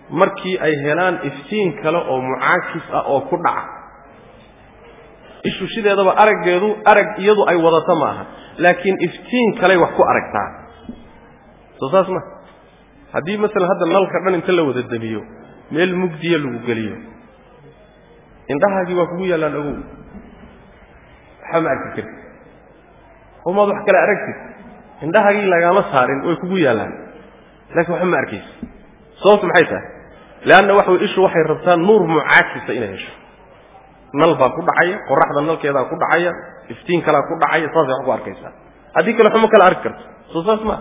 Markii ay helaan iftiin kale oo mucaakis ah oo ku dhaca ishu sideedaba araggeedu arag iyadu ay wadato ma aha. Laakiin iftiin kaley wax ku aragtaa. Soo saas ma. Haddii masalan hadda nalka dhan inta la wada demiyo meel mugdiya lagu geliyo indhahaagii waa kugu yaallaan ogow. Waxba ma arki kartid. Umaad wax kale aragtid. Indhahaagii lagaama saarin way kugu yaallaan. Laakiin waxba ma arkaysa sababtu maxay tahay? Leanna waxa way ishu waxay rabtaa nuur mucaakisa inay hesho nal baa ku dhacaya qoraxda nalkeedaa ku dhacaya iftiin kalaa ku dhacaya saasay wax ku arkaysaa. Haddii kale waxuma kala arki karto. Soo saas maa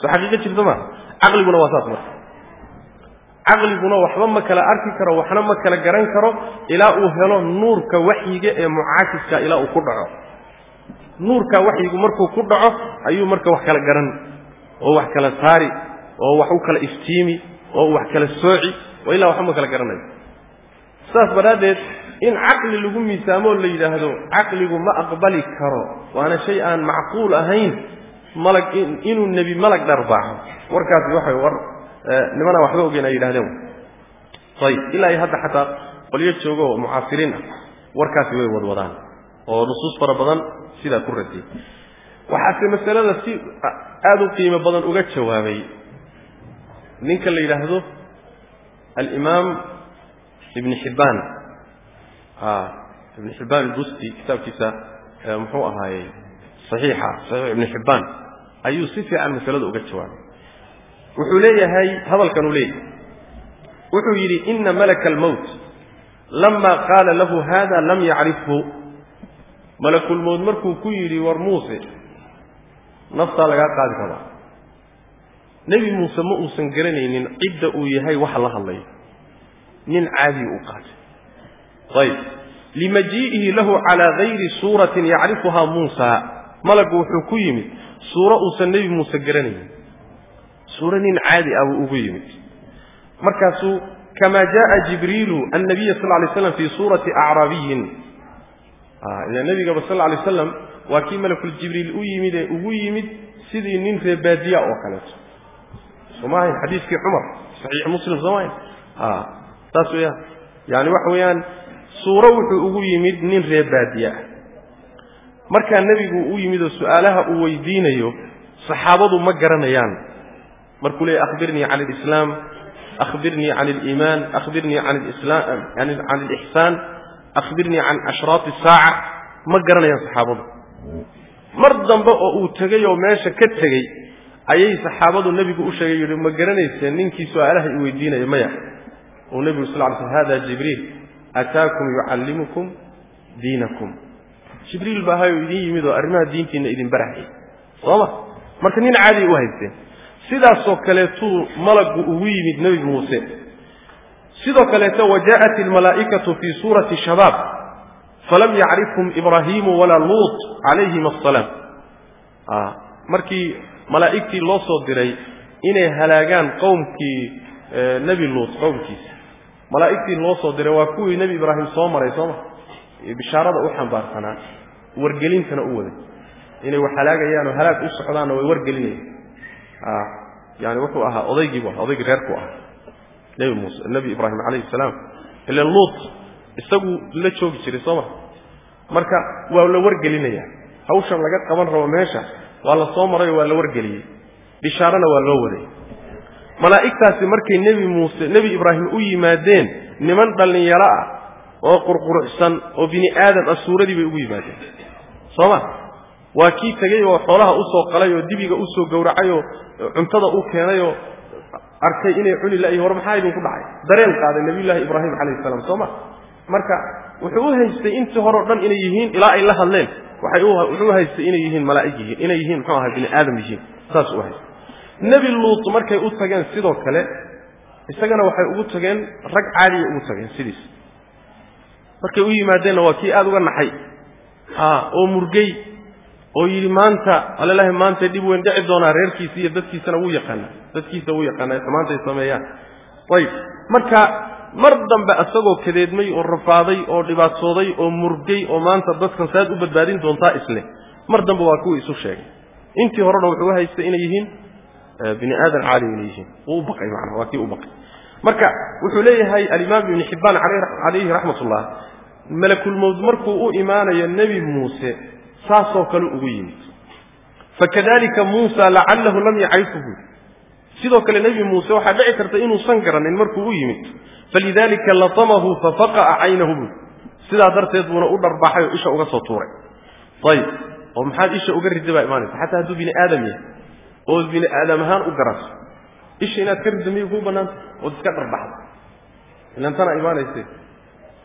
soo xaqiiqo jirta maaha caqliguna waa saas marka caqliguna waxba ma kala arki karo waxna ma kala garan karo ilaa uu helo nuurka waxyiga ee mucaakiska ilaa uu ku dhaco. Nuurka waxyigu markuu ku dhaco ayuu marka wax kala garan oo wax kala saari oo wax u kala iftiimi oo wax kala sooci oo ilaa waxba ma kala garanayo. Saas daraaddeed in caqli lagu miisaamoo la yidhaahdo caqligu ma aqbali karo. Waana shay aan macquul ahayn malag inuu nebi malag dharbaaxo warkaasi waxay war nimanaan waxba ogeyn ay yidhahdeen ayib ilaa iyo hadda xataa qolyo jooga oo mucaasiriin ah warkaasi way wadwadaan oo nusuus fara badan sidaa ku radiyey waxaase masalada si aada u qiimo badan uga jawaabay. Ninka la yidhaahdo alimaam ibn xibbaan ibn xibbaan albusti kitaabkiisa muxuu ahaayey saxiixa saxiix ibn xibbaan ayuu si fiican masalada uga jawaabay. Wuxuu leeyahay hadalkan uu leeyahay. Wuxuu yidhi ina malaka almowt lama qaala lahu hada lam yacrifhu malakulmowt markuu ku yidhi war muuse naftaa lagaa qaadi rabaa. Nebi muuse ma uusan garanaynin cidda uu yahay waxa la hadlayo nin caadi u qaatay ayb. Limajii'ihi lahu calaa gayri suuratin yacrifuhaa muusa malagu wuxuu ku yimid suuro uusan nebi muuse garanaynin suuro nin caadi ah buu ugu yimid. Markaasuu kamaa jaءa jibriilu annabiya sal lay slam fii suurati acraabiyin ila nebigaba sal lay aslam waa kii malakuljibriil u yimid ee ugu yimid sidii nin reebaadiya oo kaleeto. Soomaahayn xadiiskii cumar saxiix muslim soomahayn saas weeyaan. Yani waxa weeyaan suuro wuxuu ugu yimid nin reebaadiye ah markaa nebigu u yimid oo su'aalaha uu weydiinayo saxaabadu ma garanayaan. Markuu leeyay akhbirnii can alislaam akhbirnii can aliimaan akhbirnii can alixsaan akhbirnii can ashraati isaaca ma garanayaan saxaabadu. Mar dambe oo uu tegey oo meesha ka tegey ayay saxaabadu nebigu u sheegay yihi ma garanayseen ninkii su'aalaha i weydiinaya maya? Uu nebigu sal ly sl hada jibriil ataakum yucallimukum diinakum jibriil baa hayoo idin yimid oo arrimaha diintiina idin barahayay sooma marka nin caadiy u haysteen sidaasoo kaleetuu malagu ugu yimid nebi muuse sidoo kaleeto wajaءat almalaa'ikatu fii suurati shabaab falam yacrifhum ibraahimu walaa luut calayhim asalaam markii malaa'igtii loo soo diray inay halaagaan qowmkii nebi luut qowmkiisa malaa'igtii loo soo diray waa kuwii nebi ibraahim soo maray sooma bishaarada u xambaarsanaa wargelintana u waday. Inay wax halaagayaan oo halaag u socdaanna way wargelinayaan yani wuxuu ahaa odaygii odaygii reerku ahaa. Nebi muuse nebi ibraahim calayhi salaam. Ilan luut isagu la joogi jiray sooma marka waa la wargelinaya hawshan laga qaban rabo meesha waa la soo marayo waa la wargeliyey. Bishaarana waa loo waday malaa'igtaasi markay nebi muuse nebi ibraahim u yimaadeen niman dhallinyaro ah oo qurquruxsan oo bini aadam ah suuradii bay ugu yimaadeen. Sooma waa kii tegey oo xoolaha u soo qalay oo dibiga u soo gowracay oo cuntada u keenay oo arkay inay cuni la'yihin war maxaa idinku dhacay? Dareen qaaday nabiyullaahi ibraahim calayhi salaam. Sooma marka wuxuu u haystay intii hore o dhan inay yihiin ilaa ay la hadleen waxay wuxuu u haystay inay yihiin malaa'ig yihiin inay yihiin muxuu ahay bini aadam yihiin saas u haystay nebi luut markay u tageen sidoo kale isagana waxay ugu tageen rag caadiyay ugu tageen sidiis. Markay u yimaadeenna waa kii aada uga naxay. Oo murgey oo yidhi maanta alalahi maanta dhib weyn dhici doonaa reerkiisa iyo dadkiisana wuu yaqaana dadkiisa wuu yaqaana xumaantay sameeyaan ayib. Marka mar dambe isagoo kadeedmay oo rafaaday oo dhibaatooday oo murgay oo maanta dadkan saad u badbaadin doontaa isle mar dambe waa kuwii isu sheegay. Intii horena wuxuu haystay inay yihiin bini aadan caali inay yihiin wuu baqay macnaa waa kii u baqay. Marka wuxuu leeyahay alimaam ibnu xibbaan calayhi raxmatullah malakulmowd markuu u imaanayo nebi muuse saasoo kale ugu yimid. Fakadalika muusa lacalahu lam yacrifhu sidoo kale nebi muuse waxaa dhici karta inuusan garanin markuu u yimid. Falidalika latamahu fafaqa'a caynahu buu. Sidaa darteed buuna u dharbaxay oo isha uga soo tuuray. Ayib oo maxaad isha uga rida baa imaanaysa. Xataa hadduu bini aadam yahay ood bini aadam ahaan u garato isha inaad ka ridda kuu bannaanta ood iska dharbaxdo. Ilan tanaa imaanayse.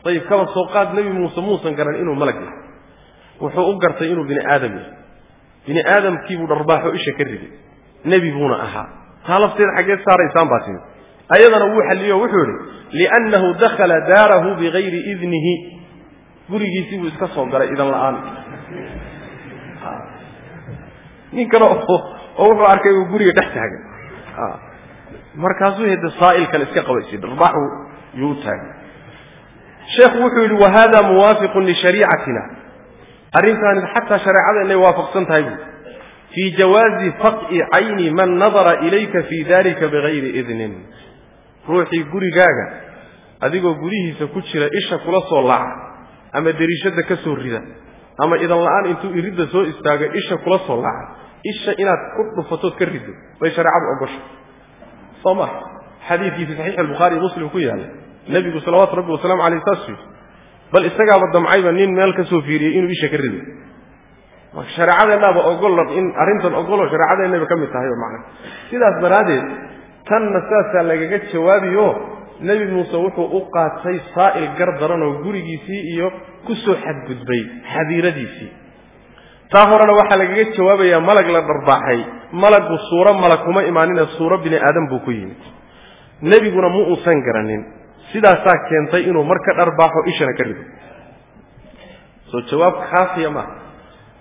Ayib kaba soo qaad nebi muuse muusan garan inuu malag yahay. Wuxuu u gartay inuu bini aadam yahay. Bini aadamkiibuu dharbaaxo isha ka riday nebi buuna ahaa. Taa lafteeda xaggeed saaraysaan baa timid. Ayadana wuu xalliyo wuxuu idhi liannahu dakhala daarahu bigayri idnihi. Gurigiisii buu iska soo galay idan la'aan. Nin kale oo wuxuu arkay uu guriga dhex taagan. Markaasuu hede saa'ilkan iska qabaysi dharbaaxu yuu taagay sheekhu wuxuu yidhi wahada muwaafiqun lishariicatina arrintaani xataa shareecadeenay waafaqsan tahay bu fii jawaazi faq'i cayni man nadara ilayka fii dalika bigayri idnin. Ruuxii gurigaaga adigoo gudihiisa ku jira isha kula soo laaca ama deriishada ka soo rida ama idan la'aan intuu iridda soo istaago isha kula soo laaca isha inaad ku dhufatood ka riddo bay shareecadu ogosha soo ma xadiidkii fii saxiixi albukhaari muslim ku yaalla nebigu salawaatu rabbi wasalaamu caleyh saasuu yidhi bal isagaaba damcayba nin meel ka soo fiiriyey inuu isha ka rido marka shareecadeennaaba ogol in arrintan ogolo shareecadeennaba ka mid tahay macna sidaas daraaddeed tanna saasaa lagaga jawaabiyo nebi muuse wuxuu u qaatay saa'il gar daran oo gurigiisii iyo ku soo xadgudbay xadiiradiisii taa horena waxaa lagaga jawaabayaa malag la dharbaaxay malagu suuro malag kuma imaanine suuro bini aadam buu ku yimid. Nebiguna ma uusan garanin. Sidaasaa keentay inuu mar dharbaaxo ishana ka rido. Soo jawaab kaafiya maaha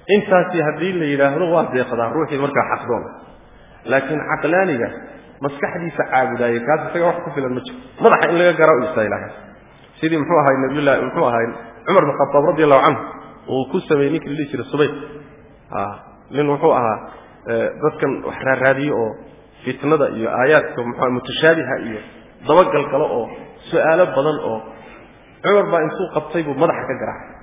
intaasi haddii la yidhaahdo waa deeqdaa ruuxii markaa xaqdoon laakiin caqlaaniga maskaxdiisa caabudaayey kaas isaga wax ku filan ma jiro. Madaxa in laga gara u istaahilahay sidii muxuu ahay nabiyullahi muxuu ahay cumar bin khataab radi allahu canhu uu ku sameeyey ninkii la dhihi jiray subayq nin wuxuu ahaa dadkan wax raaraadiye oo fitnada iyo aayaadka muxua mutashaabiha iyo dabagal kale oo su'aalo badan oo cumar baa intuu qabtay buu madaxa ka garaacay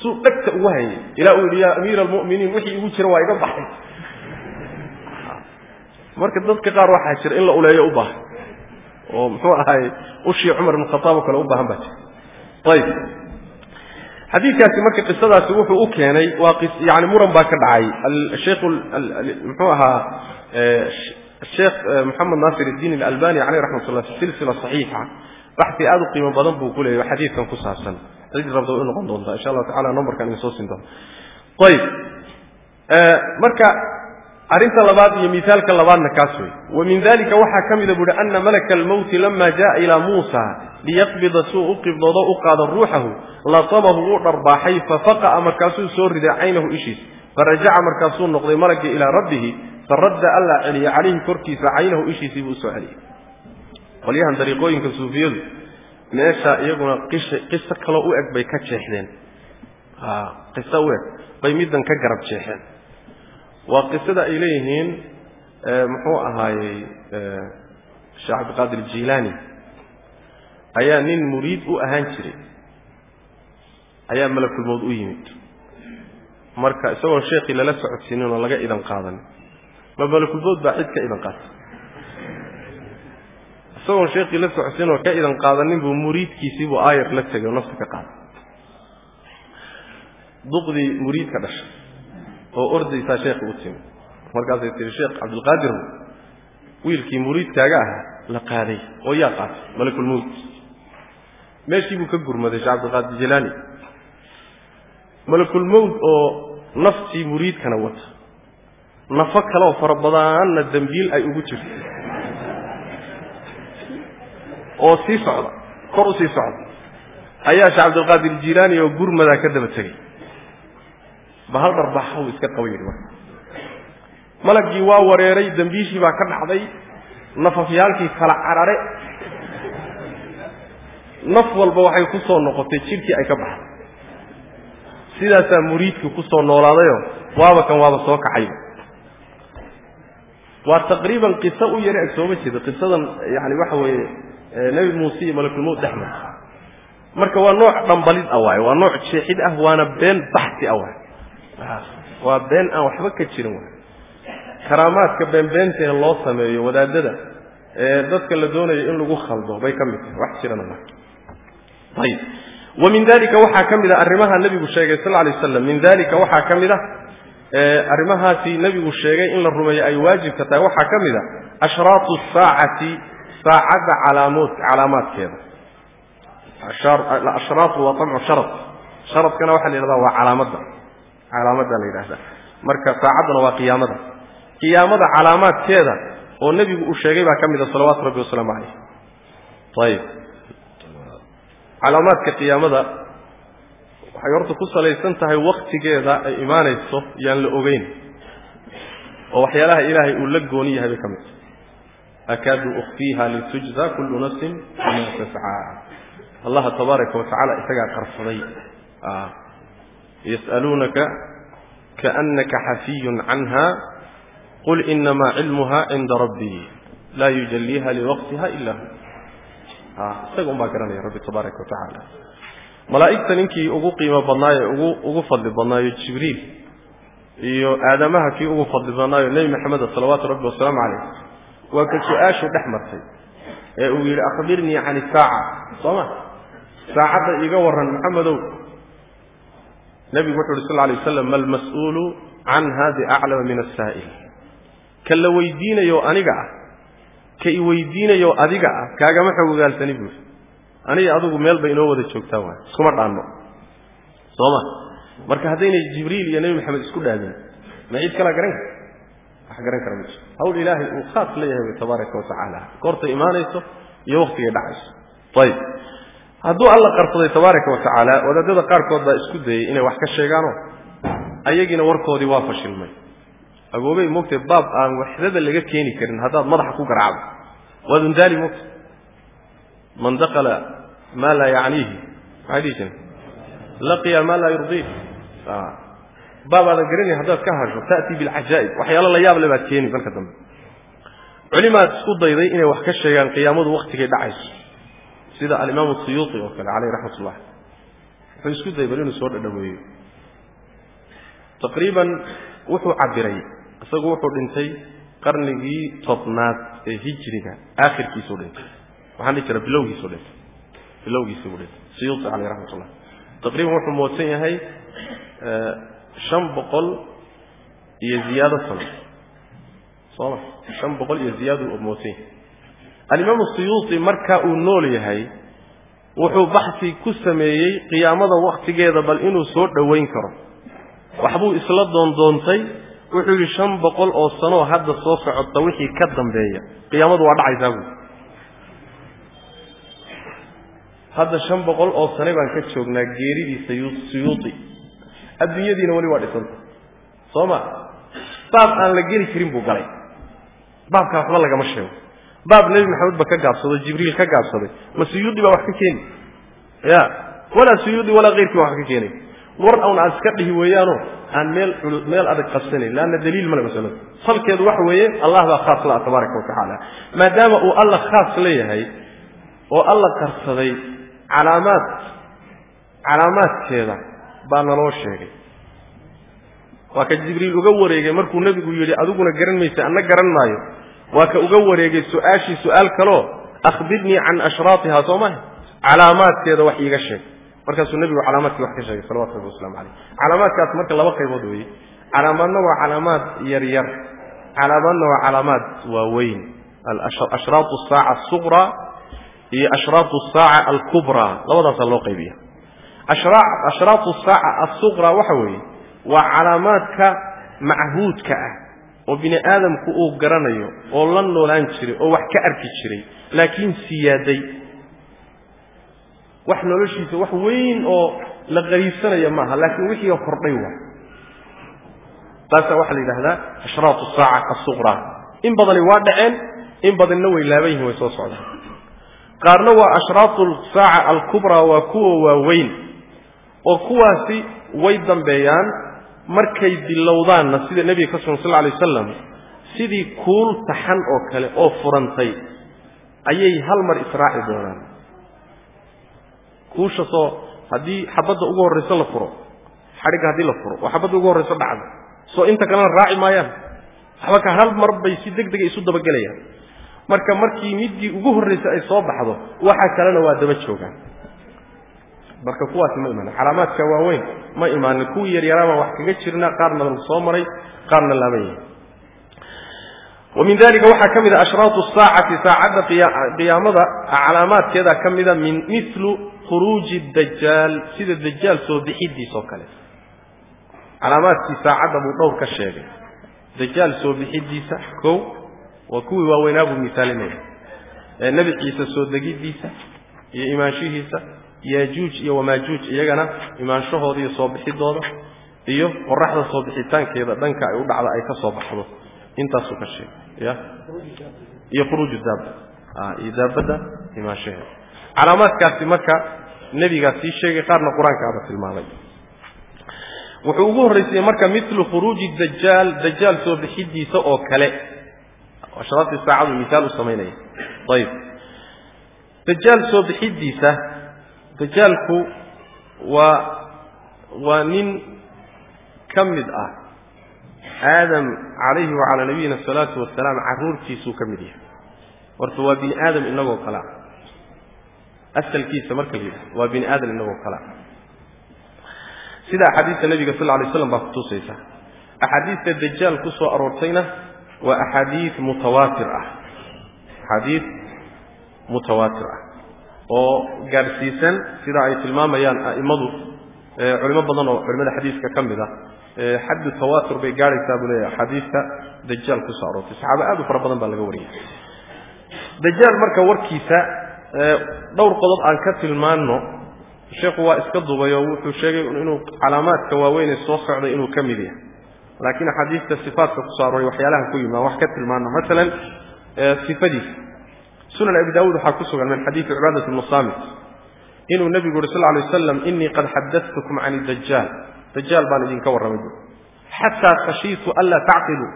suu dhegta ugu hayay ilaa uu yidhi yaa amiira almu'miniin wixii igu jira waa iga baxay. Marka dadka qaar waxaa jira in la uleeyo u baahan oo muxuu ahay ushii cumar ibn khataab oo kale u baahan baa jira. Ayib xadiidkaasi marka qisadaasi wuxuu u keenay waa yani muran baa ka dhacay. Sheekh muxuu ahaa sheekh moxamed naasir iddiin alalbani caleyh raxmat ullah fi silsila saxiixa. Baxi aada u qiimo badan buu ku leeyahy xadiidkan ku saabsan. Cidi rabta way u noqon doontaa insha allahu tacala numberkan idin soo siin doona ayib marka arrinta labaad iyo mithaalka labaadna kaas wey wa min dalika waxaa ka mida buuhi ana malaka almowti lama jaءa ilaa muusa liyaqbida suu u qibdoodo u qaado ruuxahu latamahu wuu dharbaaxay fafaqa'a markaasuu soo riday caynahu ishiis. Farajaca markaasuu noqday malagii ilaa rabbihi faradda allaa celiya calayhi korkiisa caynahu ishiisii buu u soo celiyey qolyahan dariiqooyinka suufiyadu meesha iyaguna qiso kaloo u eg bay ka jeexdeen. Qiso u eg bay middan ka garab jeexeen waa qisada ay leeyihiin muxuu ahaayey sheekh cabdiqaadir jilaani ayaa nin muriid u ahaan jiray. Ayaa malakulmowd u yimid. Marka isagoon sheekhii lala socodsiinin oo laga idan qaadanin ma malakulmowd baa cid ka idan qaatay isagoon sheekhii la socodsiinin oo ka idan qaadanin buu muriidkiisii buu aayar la tegay oo nafta ka qaaday. Duqdii muriid ka dhashay oo ordaysaa sheekhi u timi markaasay tihi sheekh cabdilqaadir wiilkii muriidkaaga ahaa la qaaday oo yaa qaatay malakulmowt meeshii buu ka gurmaday sheekh cabdilqaadir jilaani. Malakulmowt oo naftii muriidkana wata. Nafo kaleoo fara badanna dembiil ay ugu jirto oo sii socda kor u sii socda. Ayaa sheekh cabdilqaadir jilaani oo gurmadaa ka daba tegey ba hal dharbaxa uu iska qaba yidhi marka. Malagii waa wareeray dembiishii baa ka dhacday nafafyaalkii kala carare. Naf walba waxay ku soo noqotay jidhkii ay ka baxday. Sidaasaa muriidkii ku soo noolaadayoo waaba kan waaba soo kacayba waa taqriiban qiso u yara eg sooma jeeda qisadan yani waxa weeye nebi muuse iyo malakulmowt dhex marta marka waa nooc dhambalid ah waaye waa nooc jeexid ah waana been baxsi ah waaye waa been aan waxba ka jirin waay. Karaamaadka beenbeenta ee loo sameeyo wadaadada ee dadka la doonayo in lagu khaldo bay ka mid tahay. Wax jirana ma. Ayib. Wa min dalika waxaa ka mid a arrimaha nebigu sheegay sal lla alay waslam min dalika waxaa ka mid a arrimahaasi nebigu sheegay in la rumeeyo ay waajibka tahay. Waxaa ka mid a ashraatu saacati saacadda calaamood calaamaadkeeda. Ashraatu waa amcu sharad. Sharadkana waxaa la yidhahdaa waa calaamadda calaamadda la yidhahda marka saacadduna waa qiyaamada. Qiyaamada calaamaadkeeda oo nebigu uu sheegay baa ka mid a salawaatu rabbi wasalaamu calayh ayib calaamaadka qiyaamada waxay horta ku salaysan tahay waktigeeda ay imaanayso yaan la ogeyn. Oo waxyaalaha ilaahay uu la gooni yahay bay ka mid tahay. Akaadu ukhfiiha litujza kullu nafsin bima tascaa allaha tabaaraka wa tacala isagaa qarsaday yas'aluunaka kaannaka xafiyun canha qul inamaa cilmuha cinda rabbii laa yujaliiha liwaqtiha ila hu isaga un baa garanaya rabbi tabaaraka wa malaa'igta ninkii ugu qiimo badnaayo ugu ugu fadli badnaayo jibriil iyo aadamaha kii ugu fadli badnaayo nebi maxameda salawaatu rabbi wasalaamu calayh waa ka su'aashu dhex martay ee uu yidhi akhbirnii can isaaca soo ma saacadda iiga warran maxamedow nebigu wuxu uhi sal alay waslam ma almas'uulu canha biaclama min asaa'il ka la weydiinayo aniga ah ka i adiga ah kaagama xog ogaalsani buuri aniga adugu meel bay inoo wada joogtaa waay iskuma dhaanno soo ma? Marka haddaynay jibriil iyo nebi maxamed isku dhaadin ma cid kalaa garan kara wax garan kara ma hawl ilaahay uu khaas leeyahay tabaaraka wa goortay imaanayso iyo waktigay dhacayso. Ayib hadduu alla qarsaday tabaaraka wa tacaala wadaadada qaarkood baa isku dayay inay wax ka sheegaano ayagiina warkoodii waa fashilmay. Agoobey mogtay baab aan waxdada laga keeni karin haddaad madaxa ku garacdo waad undaali mogta man dakala maa laa yacniihi. Maxay dhihi jireen? Laqiya maa laa yurdiih. Baab aadan garanayn haddaad ka hasho ta'tii bilcajaa'ib waxyaalo la yaab baad keeni marka dambe. Culimaad isku dayday inay wax ka sheegaan qiyaamadu waktigay dhacayso sida alimaamu siyuuti oo kale caleyh raxmat ullah wuxuu isku dayay bal inuu soo dhadhaweeyo taqriiban wuxuu cabiray isagu wuxuu dhintay qarnigii tobnaad ee hijriga aakhirkiisuu dhintay. Waxaan dhihi jira bilowgiisuu dhintay. Bilowgiisii buu dhintay. Siyuuti caleyh raxmat ullah taqriiban wuxuu moodsan yahay shan boqol iyo ziyaado sano. Sooma shan boqol iyo ziyaadu moodsan yahay alimaamu siyuuti marka uu nool yahay wuxuu baxsi ku sameeyey qiyaamada waktigeeda bal inuu soo dhowayn karo. Waxbuu isla doondoontay wuxuu yidhi shan boqol oo sanoo hadda soo socota wixii ka dambeeya. Qiyaamadu waa dhacaysaa buui hadda shan boqol oo sane baan ka joognaa geeridii siyuuti adduunyadiina weli waa dhisanta soo ma baab aan la geli karin buu galay. Baabkaa waxba lagama sheego baab nebi maxamed ba ka gaabsado jibriil ka gaabsaday. Ma suyuudi baa wax ka keeni ya. Walaa suyuudi walaa keyrkii baa wax ka keenay. War awn aad iska dhihi weeyaano aan meel meel adag qabsanayn leanna daliil male masalada salkeedu waxa weeye allah baa khaas la-a tabaaraka wa tacaala. Maadaama uu alla khaas leeyahay oo alla qarsaday calaamaad calaamaadkeeda baa naloo sheegay. Waa ka jibriil uga wareegay markuu nebigu yidhi adiguna garan maysa anna garan maayo waa ka uga wareegay su'aashii su'aal kaloo akhbirnii can ashraatiha soo maha calaamaadkeeda wax iiga sheeg. Markaasuu nebigu calaamaadkii wax ka sheegay salawatu rabbi waslamu caleyh calaamaadkaas marka laba qaybood weeye. Calaamaadna waa calaamaad yar yar. Calaamaadna waa calaamaad waaweyn. Ashraatu asaaca asuqra iyo ashraatu asaaca alkubraa. Labadaasaa loo qaybiya ashraatu asaaca asuqra waxa weeye waa calaamaadka machuudka ah oo bini aadamku uu garanayo oo la noolaan jiray oo wax ka arki jiray laakiin siyaaday. Wax noloshiisa wax weyn oo la qariibsanaya maaha laakiin wixii kordhay waa. Taasaa waxaa la yidhahdaa ashraatu saaca asuqra in badani waa dhaceen in badanna way laaban yihiin way soo socdaan. Qaarna waa ashraatu saaca alkubraa waa kuwa waaweyn oo kuwaasi way dambeeyaan markay bilowdaanna sida nebiga ka sugan sal alay wasalam sidii kuul taxan oo kale oo furantay ayay hal mar israaci doonaan. Kuushasoo haddii xabadda ugu horrayso la furo xadhigga haddii la furo oo xabadda ugu horrayso dhacdo soo inta kalena raaci maayaan. Waxba ka hal mar bay si deg dega isu dabagelayaan. Marka markii middii ugu horraysay ay soo baxdo waxa kalena waa daba joogaan marka kuwaasi ma imaanin calaamaadka waaweyn ma imaanin kuwii yaryaraabaan wax kaga jirna qaarna la soo maray qaarna laaban yahay wa min dalika waxaa ka mid a ashraatu saacati saacadda qiyaamada calaamaadkeeda ka mida min milu khuruuji dajaal sida dajaal soo bixidiis oo kale. Calaamaadkii saacadda buu dhowr ka sheegay. Dajaal soo bixidiisa kow waa kuwii waaweynaa buu misaalinaya nebi ciise soo degidiisa iyo imaanshihiisa yaajuuj iyo wamaajuuj iyagana imaanshahooda iyo soo bixidooda iyo qoraxda soo bixitaankeeda dhanka ay u dhacda ay ka soo baxdo. Intaasuu ka sheegay iyo khuruuju daaba iyo daabadda imaanshaheeda calaamaadkaasi marka nebigaa sii sheegay qaarna qur'aanka aba tilmaamay. Wuxuu ugu horraysayey marka milu khuruuji dajaal dajaal soo bixidiisa oo kale. Ashraati saacadu misaal u samaynaya. Ayib dajaal soo bixidiisa dajaalku waa waa nin ka mid ah aadam calayhi wacalaa nabiyina asalaatu wasalaam carruurtiisuu ka mid yahay. Horta waa bini aadam inagoo kalea asalkiisa marka la waa bini aadam inagoo kalea sida axaadiista nebiga sal alay slam baa kutusaysa axaadiista dajaal ku soo aroortayna waa axaadiid mutawaatir ah. Axaadiid mutawaatir ah oo gaadhsiisan sida ay tilmaamayaan a'immadu culimo badan oo culimada xadiiska ka mid ah. Xaddu tawaatur bay gaadhaysaa buu leeyahay axaadiista dajaal ku soo aroortay saxaaba aad u fara badan baa laga wariyay. Dajaal marka warkiisa dhowr qodob aan ka tilmaanno sheekhu waa iska dubay oo wuxuu sheegay inuu calaamaadka waaweyn ee soo socday inuu ka mid yahay. Laakiin axaadiista sifaatka ku soo arooray waxyaalaha ku yimi aan wax ka tilmaanno. Masalan sifadiisa sunan abi daawuud waxaa ku sugan min xadiidi cibaadat bnu saamit inuu nebigu yuri sal lay waslam inii qad xadatukum can dajaal dajaal baan idinka warramay buui xataa khashiitu anlaa tacqiluu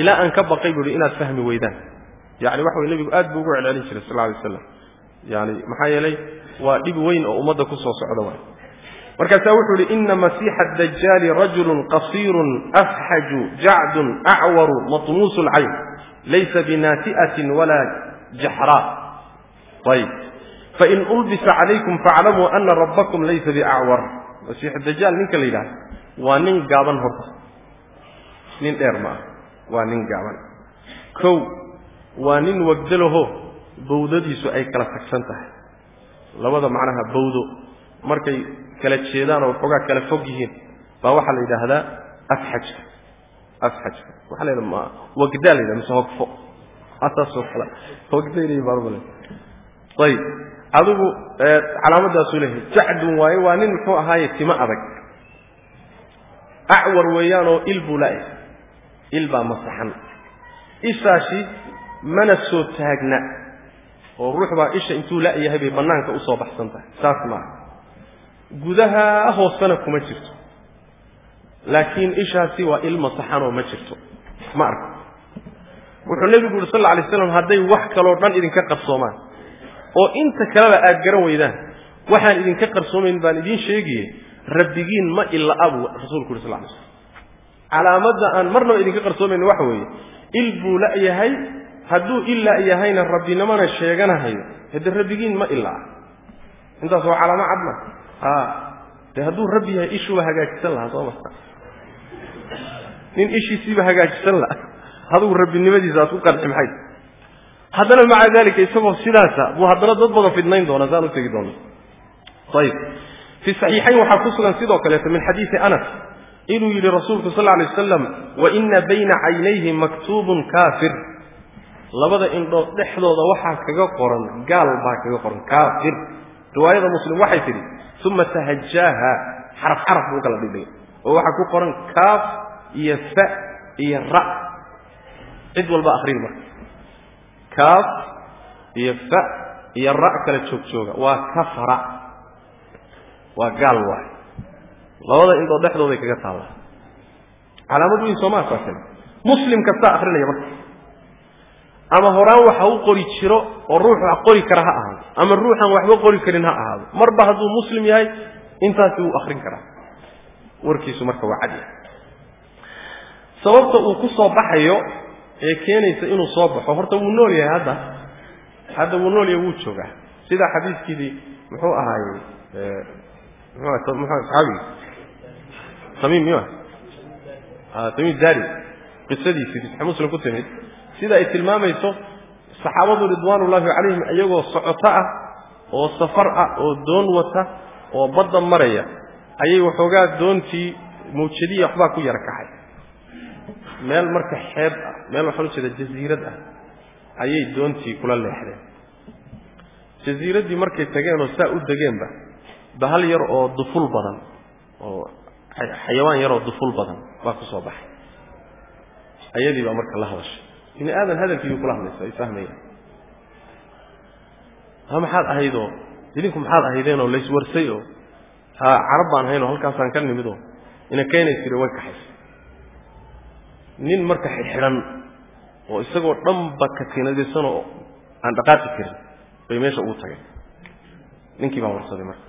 ilaa aan ka baqay buuhi inaad fahmi weydaan. Yani waxa way nebigu aad buu ugu celcelin jiray sal lay waslam yani maxaa yeelay waa dhib weyn oo ummadda ku soo socda waay markaasaa wuxuu yihi ina masiixa dajaali rajulun qasiirun afxaju jacdun acwaru matmuusu lcayn laysa binaati'atin walaa jaxraa ayb fain ulbisa calaykum faaclamuu ana rabbakum laysa biacwar masiixu dajaal ninka la yidhahda waa nin gaaban horta nin dheer ma ah waa nin gaaban kow waa nin wagdalaho bawdadiisu ay kala tagsan tahay labada macnaha bawdo markay kala jeedaan oo waxoogaa kala fog yihiin baa waxaa la yidhaahdaa afxajka afxajka waxaa la yidhaha wagdaa la yidhaha mise hogfo asaasoo kale. Hogdaynayi baarmale ayib. Adigu calaamadaasuu leeyahay. Jacdun waaye waa nin muxuu ahaaye timo adag. Acwar weeyaanoo il buu la-yahay il baa masaxan. Ishaasi mana soo taagna. Oo ruux baa isha intuu la-yahay bay bannaanka u soo baxsan tahay. Saas maaha gudaha hoosena kuma jirto. Laakiin ishaasi waa il masaxanoo ma jirto. Ma arko wuxuu nebigu yuri sal alay slam hadday wax kaloo dhan idinka qarsoomaan oo inta kaleba aad garan weydaan waxaan idinka qarsoomayn baan idiin sheegaye rabbigiin ma ila buu rasuulku yuri sal lay slam calaamadda aan marnaba idinka qarsoomayn waxa weeye il buu la-yahay hadduu il la-yahayna rabbinimana sheeganahayo hade rabbigiin ma ila ah. Intaas waa calaamo cadma a dee hadduu rabbi yahay ishuuba hagaajisan lahaa soo marka nin ishiisiiba hagaajisan laha adugu rabbinimadiisa aad ku qanci maxay? Haddana maca dalika isagoo sidaasa buu haddana dad badan fidnayn doona saan u doona ayib fi saxiixayn waxaa ku sugan sidoo kaleeto min xadiidi anas inuu yidhi rasuulku sal alay wasalam wa ina bayna caynayhi maktuubun kaafir. Labada indhood dhexdooda waxaa kaga qoran gaal baa kaga qoran kaafir. Riwaayada muslim waxay tidhi uma tahajaaha xaraf xaraf buu kala dhigdhigay oo waxaa ku qoran kaaf iyo fa iyo ra cid walba akrin marka. Kaaf iyo fa iyo ra kala joog jooga. Waa kafara. Waa gaal waay. Labada indhood dhexdooday kaga taallaa. Calaamad weyn soomaa saasay muslim kastaa akrinaya marka. Ama horaan waxa u qori jiro oo ruux wax qori kara ha ahaado. Ama ruuxaan waxba qori karin ha ahaado. Marba hadduu muslim yahay intaasi wuu akrin karaa. Warkiisu marka waa cadi sababta uu ku soo baxayo ee keenaysa inuu soo baxo. Horta wuu nool yahay hadda. Hadda wuu nool yahay wuu joogaa sida xadiiskiidii muxuu ahaayey asxaabigi tamiim miyu ah tamiim dari qisadiisii muslim ku timid. Sida ay tilmaamayso saxaabadu ridwaanullaahi calayhim iyagoo socoto ah oo safar ah oo doon wata oo badda maraya ayay waxoogaa doontii mawjadiya waxbaa ku yara kaxay meel marka xeeb ah meel waxaan u jeeda jasiirad ah ayay doontii kula leexdeen. Jasiiraddii markay tageen oo saa u degeenba bahal yar oo duful badan oo xayawaan yaroo duful badan baa ku soo baxay. Ayadii baa marka la hadashay. Bini aadan hadalkiibu kula hadlaysa ay fahmayaan. Ha maxaad ahaydoo idinku maxaad ahaydeenoo layswarsay oo ha carab baan ahaynoo halkaasaan ka nimidoo ina keenaysire way kaxaysa nin marka xidhan oo isagoo dhanba katiinadaysanoo aan dhaqaaqi karin bay meesha ugu tageen. Ninkii baan warsaday marka.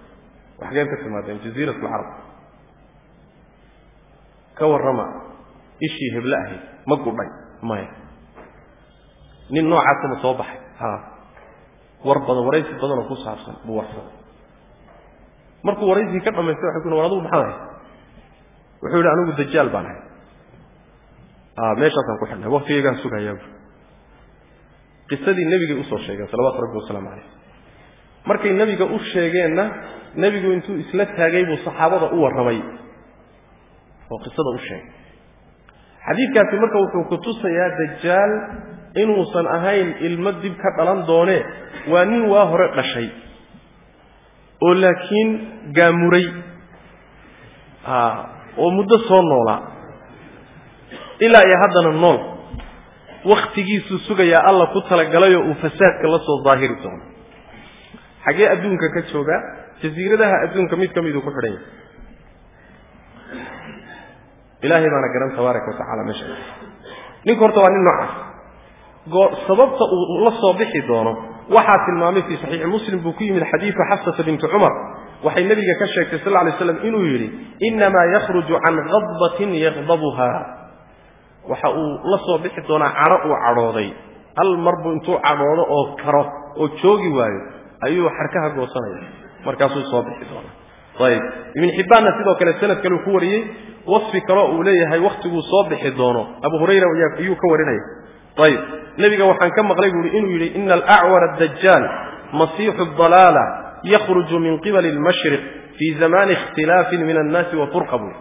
Waxgeen ka timaadeen jaziirat alcarab ka warrama ishii heble ahayd ma gudhay maya. Nin noocaasa ma soo baxay. Ha. War badan waraysi badanoo ku saabsan buu warsaday. Markuu waraysigii ka dhamaystay waxay ku war adugu maxaad ahay wuxuu yidhi anigu dajaal baan ahay meeshaasaan ku xidhnay waktigaygaan sugayaa qisadii nebigay u soo sheegeen salawatu rabbi wasalaamu calayh markay nebiga u sheegeenna nebigu intuu isla taagay buu saxaabada u warramay oo qisada u sheegay. Xadiidkaasi marka wuxuu ku tusayaa dajaal inuusan ahayn ilmo dib ka dhalan doonee waa nin waa hore dhashay. Oo laakiin gaamuray. Oo muddo soo noolaa ilaa iyo haddana nool. Wakhtigiisuu sugayaa alla ku talagalayoo uu fasaadka la soo daahiri doono. Xaggee adduunka ka joogaa jasiiradaha adduunka mid ka miduu ku xidhan yahay. Ilaahay baana garan tabaaraka wa meesha. Ninku horta waa nin noocaas goo sababta uu la soo bixi doono waxaa tilmaamay fii saxiixi muslim buu ku yimid xadiidu xafsata binti cumar. Waxay nebiga ka sheegtay sal lay slam inuu yidhi innamaa yakhruju can khadbatin yaqdabuha waxa uu la soo bixi doonaa cadho uu cadhooday. Hal marbu intuu cadhoodo oo karo oo joogi waayo ayuu xarkaha goosanaya. Markaasuu soo bixi doonaa. Ayib. Ibn xibbaanna sidoo kale sanad kaleu ku wariyey wasfi kaleo uu leeyahay wakhtiguu soo bixi doono. Abu hurayra ayuu ka warinaya. Ayib. Nebiga waxaan ka maqlay buuhi inuu yidhi ina alacwar addajaal masiixu dalaala yakhruju min qibali almashriq fii zamani ikhtilaafin min annaasi wa furqa buui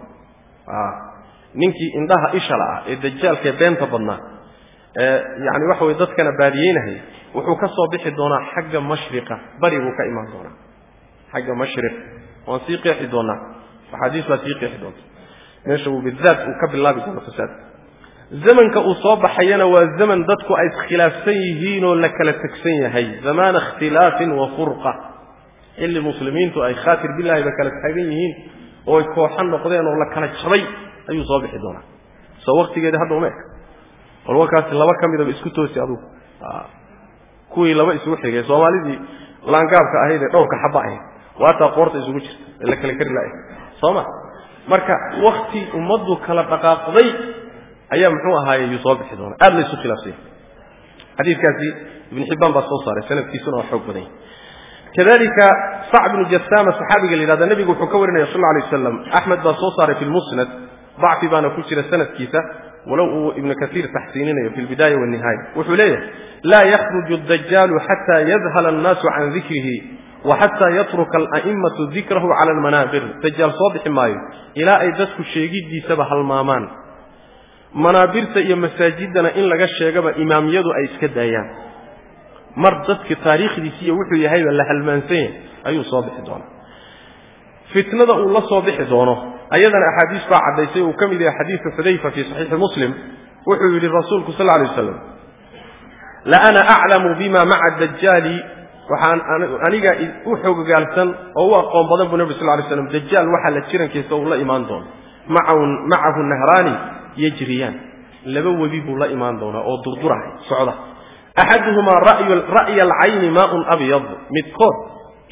ninkii indhaha ishala ah ee dajaalkaee beenta badnaa ee yani waxa weye dadkana baadiyeynahaya wuxuu ka soo bixi doonaa xagga mashriqa bari buu ka imaan doonaa. Xagga mashriq waan sii qeexi doonaa. Axaadiis baa sii qeexi doonta. Meesha uu bidaat uu ka bilaabi doono fasaadka zamanka uu soo baxayana waa zaman dadku ay iskhilaafsan yihiinoo la kala tegsan yahay. Zamaana ikhtilaafin wa furqa. Xilli muslimiintu ay khaatir bilaahiba kala taagan yihiin oo ay kooxo noqdeen oo la kala jabay ayuu soo bixi doonaa. Soo waktigeeda hadda uma eg bal warkaasi laba ka midaba isku toosi adugu. Kuwii laba isugu xigay soomaalidii laangaabka ahayd ee dhowrka xaba ahayd waataa qoorta isugu jirta ee la kala kari laaya soo ma marka wakti ummaddu kala dhaqaaqday ayaa muxuu ahaaye yuu soo bixi doonaa. Aada la isu khilaafsanya xadiidkaasi ibn xibbaan baa soo saaray sanadkiisuna waa xoog badan kadalika sac bnu jasaama saxaabiga la yidhahda nebigu wuxuu ka warinaya sal lla alay waslam axmed baa soo saaray fi lmusnad dacfi baana ku jira sanadkiisa walow uu ibnu kaiir taxsiininayo fi lbidaaya wanihaaya wuxuu leeyahay laa yakhruju adajaalu xata yadhala annaasu can dikrihi wa xataa yatruka ala'imatu dikrahu cala almanaabir. Dajaal soo bixi maayo ilaa ay dadku sheegidiisaba halmaamaan. Manaabirta iyo masaajidana in laga sheegaba imaamyadu ay iska daayaan. Mar dadka taariikhdiisi iyo wuxuu yahayba la halmaansan yahay ayuu soo bixi doonaa fitnada uu la soo bixi doono ayadana axaadiis baa caddaysay uu ka mid yahay xadiidka xudayfa fii saxiixi muslim wuxuu yidhi rasuulku sal alay waslam la ana aclamu bima maca dajaali waxaan aniga u xoogagaalsan oo u aqoon badan buu nebi sal lay slam dajaal waxaa la jirankiisa uu la imaan doono macahu nahraani yajriyaan. Laba webi buu la imaan doonaa oo durdurahay socda. Axaduhumaa ra'ya alcayni maaun abyad. Midkood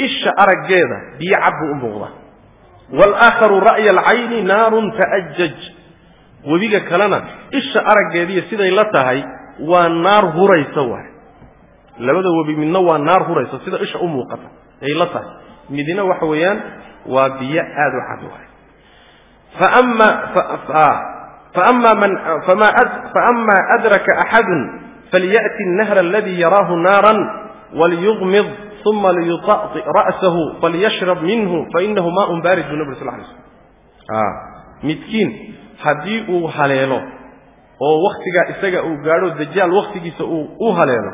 isha araggeeda biyo cad buu u muuqdaa والآخر رأي العين نار تأجج. وبيجا كلنا إيش أرق جديد سيدا إلا تهي ونار هوري سوا لابد هو بمن نوع نار هوري سيدا إيش ام قطع؟ أي لا تهي مدينة وحويان وبيا آدو حدوها فأما ف... آه. فأما من فما أد... فأما أدرك أحد فليأتي النهر الذي يراه نارا وليغمض uma liyuطaطi ra'sahu falyashrab minhu fainahu maaun baarid bu nabr sal lay slm midkiin haddii uu haleelo. oo wakhtigaa isaga uu gaadho dajaal wakhtigiisa uu u haleelo.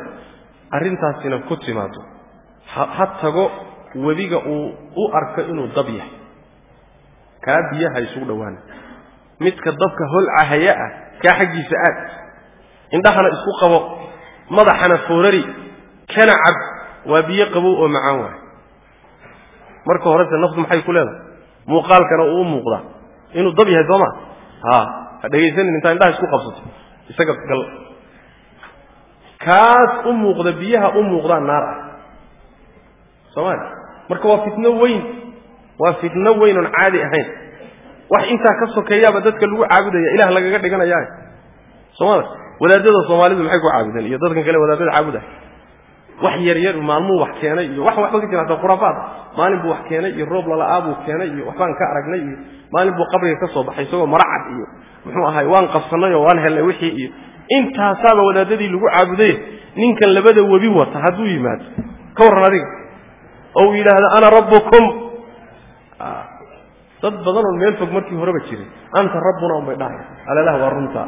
arrintaasina ku timaado ha tago webiga uu u arko inuu dab yahay. kaa biyaha isugu dhowaana midka dabka holcahaya ah kaa xaggiisa aad. indhahana isku qabo. madaxana foorari. kana cab waa biyo qabow oo macaan waay. Marka horese naftu maxay ku leedahay? Muuqaalkana uu u muuqdaa inuu dab yahay sooma ha. Ha dhegaysanin intaa indhaha isku qabsato. Isaga gal. Kaas u muuqda biyaha u muuqdaa naar ah. Soomaali. Marka waa fitno weyn. Waa fitno weyn oon caadi ahayn. Wax intaa ka sokeeyaaba dadka lagu caabudaya ilah lagaga dhiganayaa. Soomali wadaadada soomaalidu maxay ku caabudeen? Iyo dadkan kale wadaadada caabudah wax yar yar maalmuu wax keenay iyo wax waxba ka jira hata khuraafaad. Maalin buu wax keenay iyo roob lala'aa buu keenay iyo waxbaan ka aragnay iyo maalin buu qabriga ka soo baxay isagoo maracad iyo muxuu ahay waan qabsannay oo waan helnay wixii iyo intaasaaba wadaadadii lagu caabuday ninkan labada webi wata hadduu yimaado. Ka warran adiga. Oo uu yidhaahdo ana rabbukum. Dad badan oo meel fog markii horeba jiray anta rabbuna unbay dhahaya alalaha waa runtaa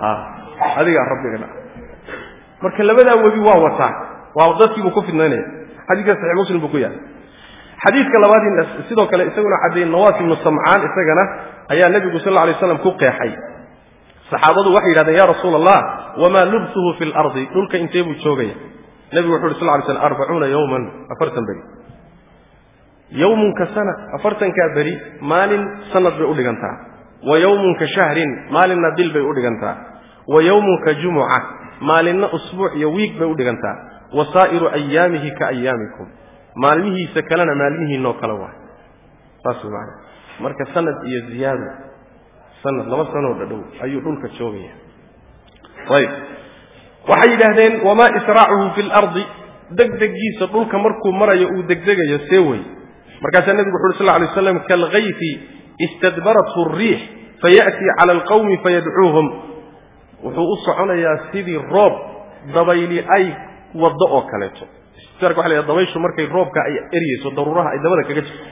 ha adigaa rabbigana marka labadaa webi waa wataa. Waa dadkiibuu ku fidnaynaya. Xadiiska saxiix muslim buu ku yahay xadiidka labaad sidoo kale isaguna caddeeyey nawaas ibnu samcaan isagana ayaa nebigu sal lla alay slam ku qeexay. Saxaabadu waxay yidhahdeen ya rasuula allah wamaa lubsuhu fi lardi dhulka intee buu joogaya. Nebigu wuxu uhi sal ly slam arbacuuna yowman afartan beri. Yowmun ka sana afartankaa beri maalin sanad bay u dhigantaa. Wa yowmun ka shahrin maalinna bil bay u dhigantaa. Wa yowmun ka jumuca maalinna usbuuc iyo wiig bay u dhigantaa. Wa saa'iru ayaamihi ka ayaamikum maalmihiisa kalena maalmihiinoo kale waay saas maana marka sanad iyo ziyaado sanad laba sanoo dhadhow ayuu dhulka joogaya ayb. Waxay yidhaahdeen wamaa israacuhu fi lardi degdegiisa dhulka markuu marayo uu degdegayo see wey. Markaasaa nebigu wuxu uhi sal lay slam kaalkayfi istadbarathu riix fayaأtii cala alqawmi fayadcuuhum wuxuu u soconayaa sidii roob dabayli ay waddo oo kaleeto. Istidbarka waxa la dabayshu markay roobka ay eryeyso daruuraha ay dabada kaga jirto.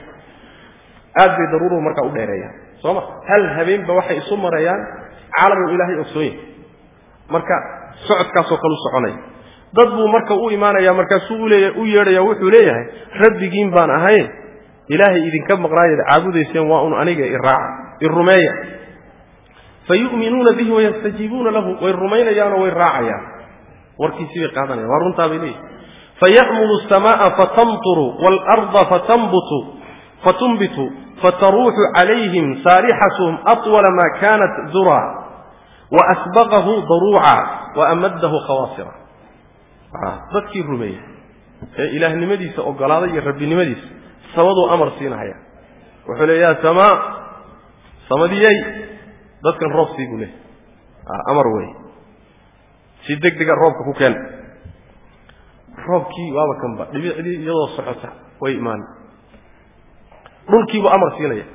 Aad bay daruuruhu markaa u dheereeyaan. Soo ma? Hal habeenba waxay isu marayaan caalamuu ilaahay ogsoon yahay marka socodkaasoo kale u soconaya dad buu marka u imaanaya markaasuu uleeya u yeedhaya wuxuu leeyahay rabbigiin baan ahayn. Ilaahay idinka maqnaayad caabudayseen waa un aniga iraaca irumeeya fayu'minuuna bihi wayastajiibuuna lahu way rumaynayaanoo way raacayaan. warkiisii bay qaadanayaan. waa runtaa bay leeyihi faya'muru asamaaa fatamturu waalarda fatambutu fatumbitu fataruuxu calayhim saarixatuhum atwala maa kanat dura waasbaqahu daruuca waamadahu khawaasira dadkii rumeeyey. ee ilaahnimadiisa ogolaaday iyo rabbinimadiisa. samaduu amar siinahaya wuxuu le yaa samaa samadiyey dadkan roob sii buu leh amar wey. Si deg dega roobka ku keen. Roobkii waaba kanba dhibicdii iyadoo socota way imaan. Dhulkiibuu amar siinaya.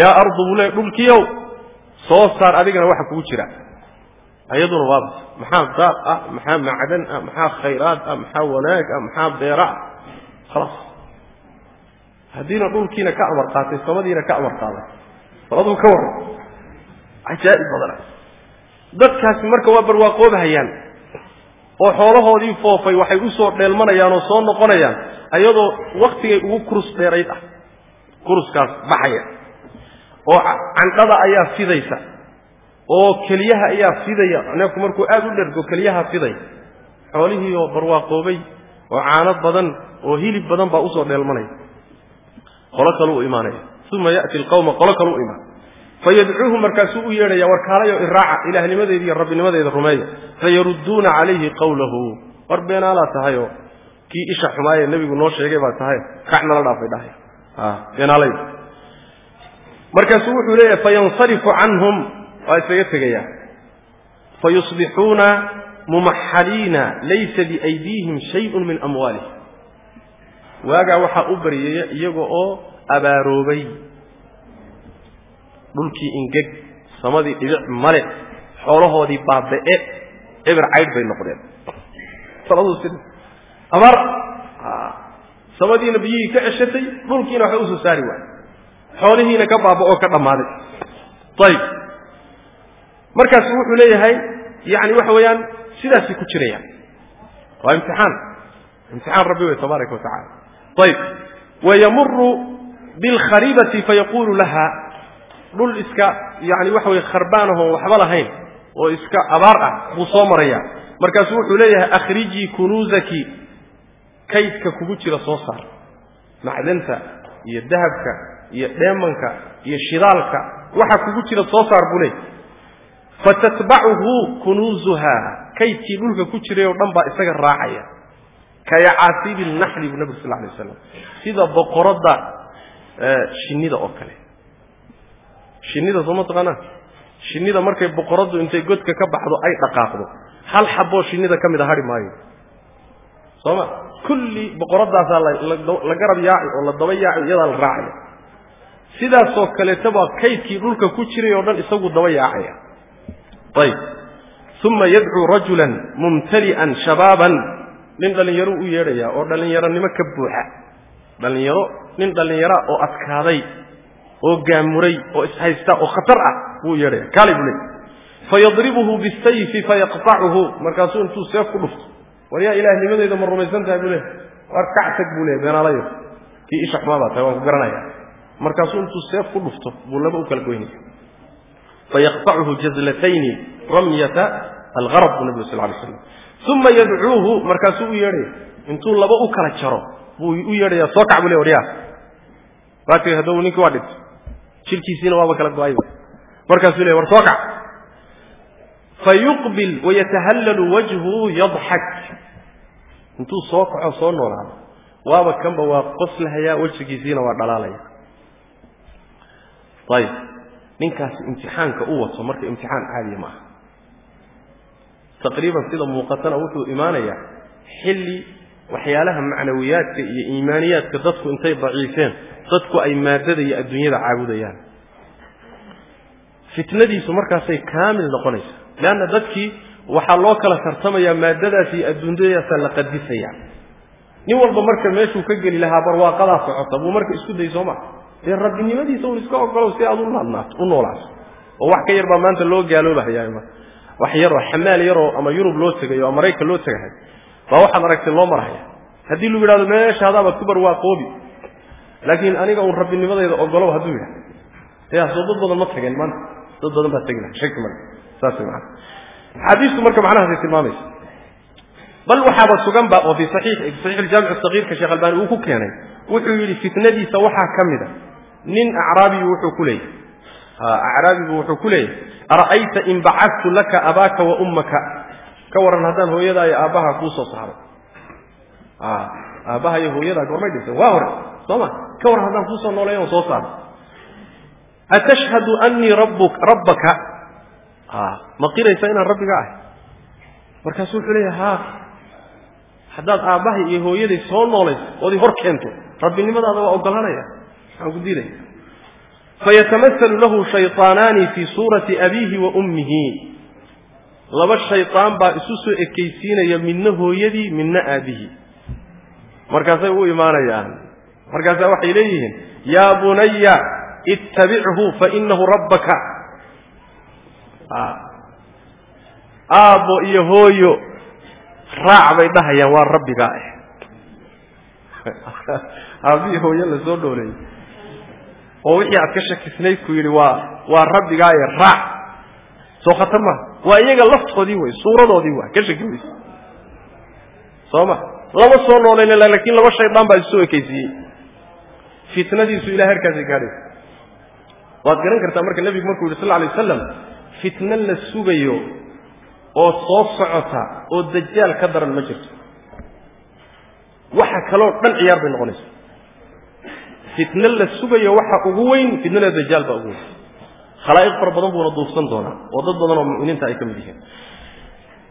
Yaa ardu buu le dhulkiiow soo saar adigana waxa kugu jira. Ayaduna waaba maxaa daaq ah maxaa macdan ah maxaa khayraad ah maxaa wanaag ah maxaa beera ah? Khalaas haddiina dhulkiina ka amar qaatay samadiina ka amar qaaday bal aduu ka warran cajaa'ib badana dadkaasi marka waa barwaaqoobahayaan. Oo xoolahoodii foofay waxay u soo dheelmanayaan oo soo noqonayaan ayadoo waktigay ugu kurus dheerayd ah. Kuruskaas baxaya. Oo candhada ayaa fidaysa. Oo keliyaha ayaa fidaya. Neefku markuu aad u dhergo keliyaha fiday. Xoolihii oo barwaaqoobay oo caano badan oo hilib badan baa u soo dheelmanaya. Qolo kale u imaanaya. Uma ya'ti alqawma qolo kale u imaan fayadcuuhu markaasuu u yeedhaya war kaalayo iraaca ilaahnimadeeda iyo rabbinimadeeda rumeeya fayarudduuna calayhi qawlahu. War beenaalaa tahayoo kii isha xumaayee nebigu noo sheegay baa tahay kac dhaafay dhahay. Beenaalay markaasuu wuxuu leeyahay fayansarifu canhum waa isaga tegaya fayusbixuuna mumaxaliina laysa biaydiihim shayun min amwaalihim waagaa waxaa u baryaya iyaga oo abaaroobay dhulkii ingeg samadii dhibic male xoolahoodii baabe'e eber caydh bay noqdeen. Abaar samadiina biyihii ka ceshatay dhulkiina waxba u soo saari waay xoolihiina ka baaba'oo ka dhammaaday ayib markaasu wuxuu leeyahay yani waxa weeyaan sidaasay ku jirayaan. Waa imtixaan. Imtixaan rabbi wey tabaaraka wa ayib wayamuru bilkharibati fayaqulu laha dhul iska yani waxa weye kharbaanahoo waxba lahayn oo iska abaar ah buu soo maraya. Markaasuu wuxuu leeyahay akhrijii kunuuzaki kaydka kugu jira soo saar. Macdanta iyo dahabka iyo dheemanka iyo shidaalka waxa kugu jira soo saar buu leeyahy fatatbacuhu kunuuzuha kaydkii dhulka ku jiray oo dhan baa isaga raacaya. Kayacaasibi lnaxli buu nabig sal lay waslam sida boqoradda shinnida oo kale shinnida soo ma taqaanaa? Shinnida markay boqoraddu intay godka ka baxdo ay dhaqaaqdo. Hal xaboo shinnida ka mid a hadhi maayo. Soo ma? Kulli boqoraddaasaa la garab yaaci oo la daba yaaci iyadaa la raacaya sidaasoo kaleeta baa kaydkii dhulka ku jiray oo dhan isagu daba yaacaya. Ayib uma yadcuu rajulan mumtali'an shabaaban. Nin dhallinyaro u yeedhaya oo dhallinyaronimo ka buuxa. Dhallinyaro nin dhallinyara oo adkaaday oo gaamuray oo ishaysta oo khatar ah buu yeedhaya kaalay buu leey fayadribuhu bisayfi fayaqtacuhu markaasuu intuu seef ku dhufto. War yaa ilaahnimadeyda ma rumaysan tahay buu leehay war kactag buu leehay beenaalayo kii isha xumaa baa tahay waan ku garanaya. Markaasuu intuu seef ku dhufto buu laba u kala goynaya. Fayaqtachu jazlatayni ramyata algarab buu nabig sal lay slam uma yadcuuhu markaasuu u yeedhaya intuu laba u kala jaro buu u yeedhaya soo kac buu le waryaa waati haddau ninkii waa dhintay jirkiisiina waaba kala go'ayba markaasuu le war soo kac. Fayuqbil wayatahallalu wajhu yadxak intuu soo kaco soo noolaado waaba kanba waa qoslahayaa wejigiisiina waa dhalaalaya. Ayib. Ninkaasi imtixaanka u wato marka imtixaan caadiya ma aha. Taqriiban sida muuqatana wuxuu imaanayaa xilli waxyaalaha macnawiyaadka iyo iimaaniyaadka dadku intay daciifeen dadku ay maadada iyo adduunyada caabudayaan. Fitnadiisu markaasay kaamil noqonaysa leanna dadkii waxaa loo kala tartamayaa maadadaas iyo adduunyadaasaa la qadisaya. Nin walba marka meeshuu ka geli lahaa barwaaqadaa socota buu marka isku day soo maa dee rabbinimadiisa un iska ogolow si aad unaadnaato u noolaato oo wax ka yar baa maanta loo gaaloobahayaa wax yaroo xamaal yaroo ama yurub loo tegayo oo maraykan loo tegahay baa waxaad aragtay loo marhaya haddii lagu yidhahdo meeshaadabaad ku barwaaqoobi laakiin aniga uun rabbinimadayda ogolow hadduu yidhahdo yaa soo dad badan ma tageen maanta dad badan baa tegi laha shaki male saas mana axaadiistu marka macnahaasay tilmaamaysa bal waxaaba suganba oo fi saxiix saxiix aljaamic asagiirka sheekh albani uu ku keenay. Wuxuu yidhi fitnadiisa waxaa ka mid a nin acraabiyu wuxuu ku leeyahy acraabigu wuxuu ku leeyahy ara'ayta in bacadtu laka abaaka wa ummaka. Ka warran haddaan hooyadaa iyo aabbaha kuu soo saaro. Aabbaha iyo hooyadaa goormay dhinteen waa hore soo ma? Ka warran haddaan kuusoo nooleeyo on soo saaro atashhadu annii rabbuk rabbaka? Ma qiraysa inaan rabbiga ahay? Markaasu wuxuu leeyahy ha haddaad aabbahay iyo hooyaday soo noolayso oodii hor keento rabbinimadaada waa ogolanaya maxaan ku diidaya fayatamahalu lahu shayطaanaani fii suurati abiihi wa ummihi. Laba shayطaan baa isu soo ekaysiinaya midna hooyadii midna aabihii markaasay u imaanayaan markaasaa waxay leeyihiin yaa bunaya ittabichu fainahu rabbaka. Aabbo iyo hooyo raac bay dhahayaan waa rabbigaa ah [laughs] aabbihi hooyo la soo dhooleeyey oo wixii aad ka shakisnayd ku yidhi waa waa rabbigaaye raac. Soo khatar maha waa iyaga laftoodii wey suuradoodii waa ka shaki weyse soo ma? Lama soo noolayna laakiin laba shaydaan baa isu ekaysiiyey fitnadiisu ilaa herkaasay gaadhaysa waad garan kartaa marka nebigu markuu yidhi sal alay wasalam fitno la sugayo oo soo socota oo dajaal ka daran ma jirto. Waxa kaloo dhan ciyaar bay noqonaysa. Fitno la sugayo waxa ugu weyn fitnada dajaal baa ugu weyn. Khalaa'iq fara badan buuna duufsan doonaa oo dad badan oo mu'miniinta ay ka mid yihiin.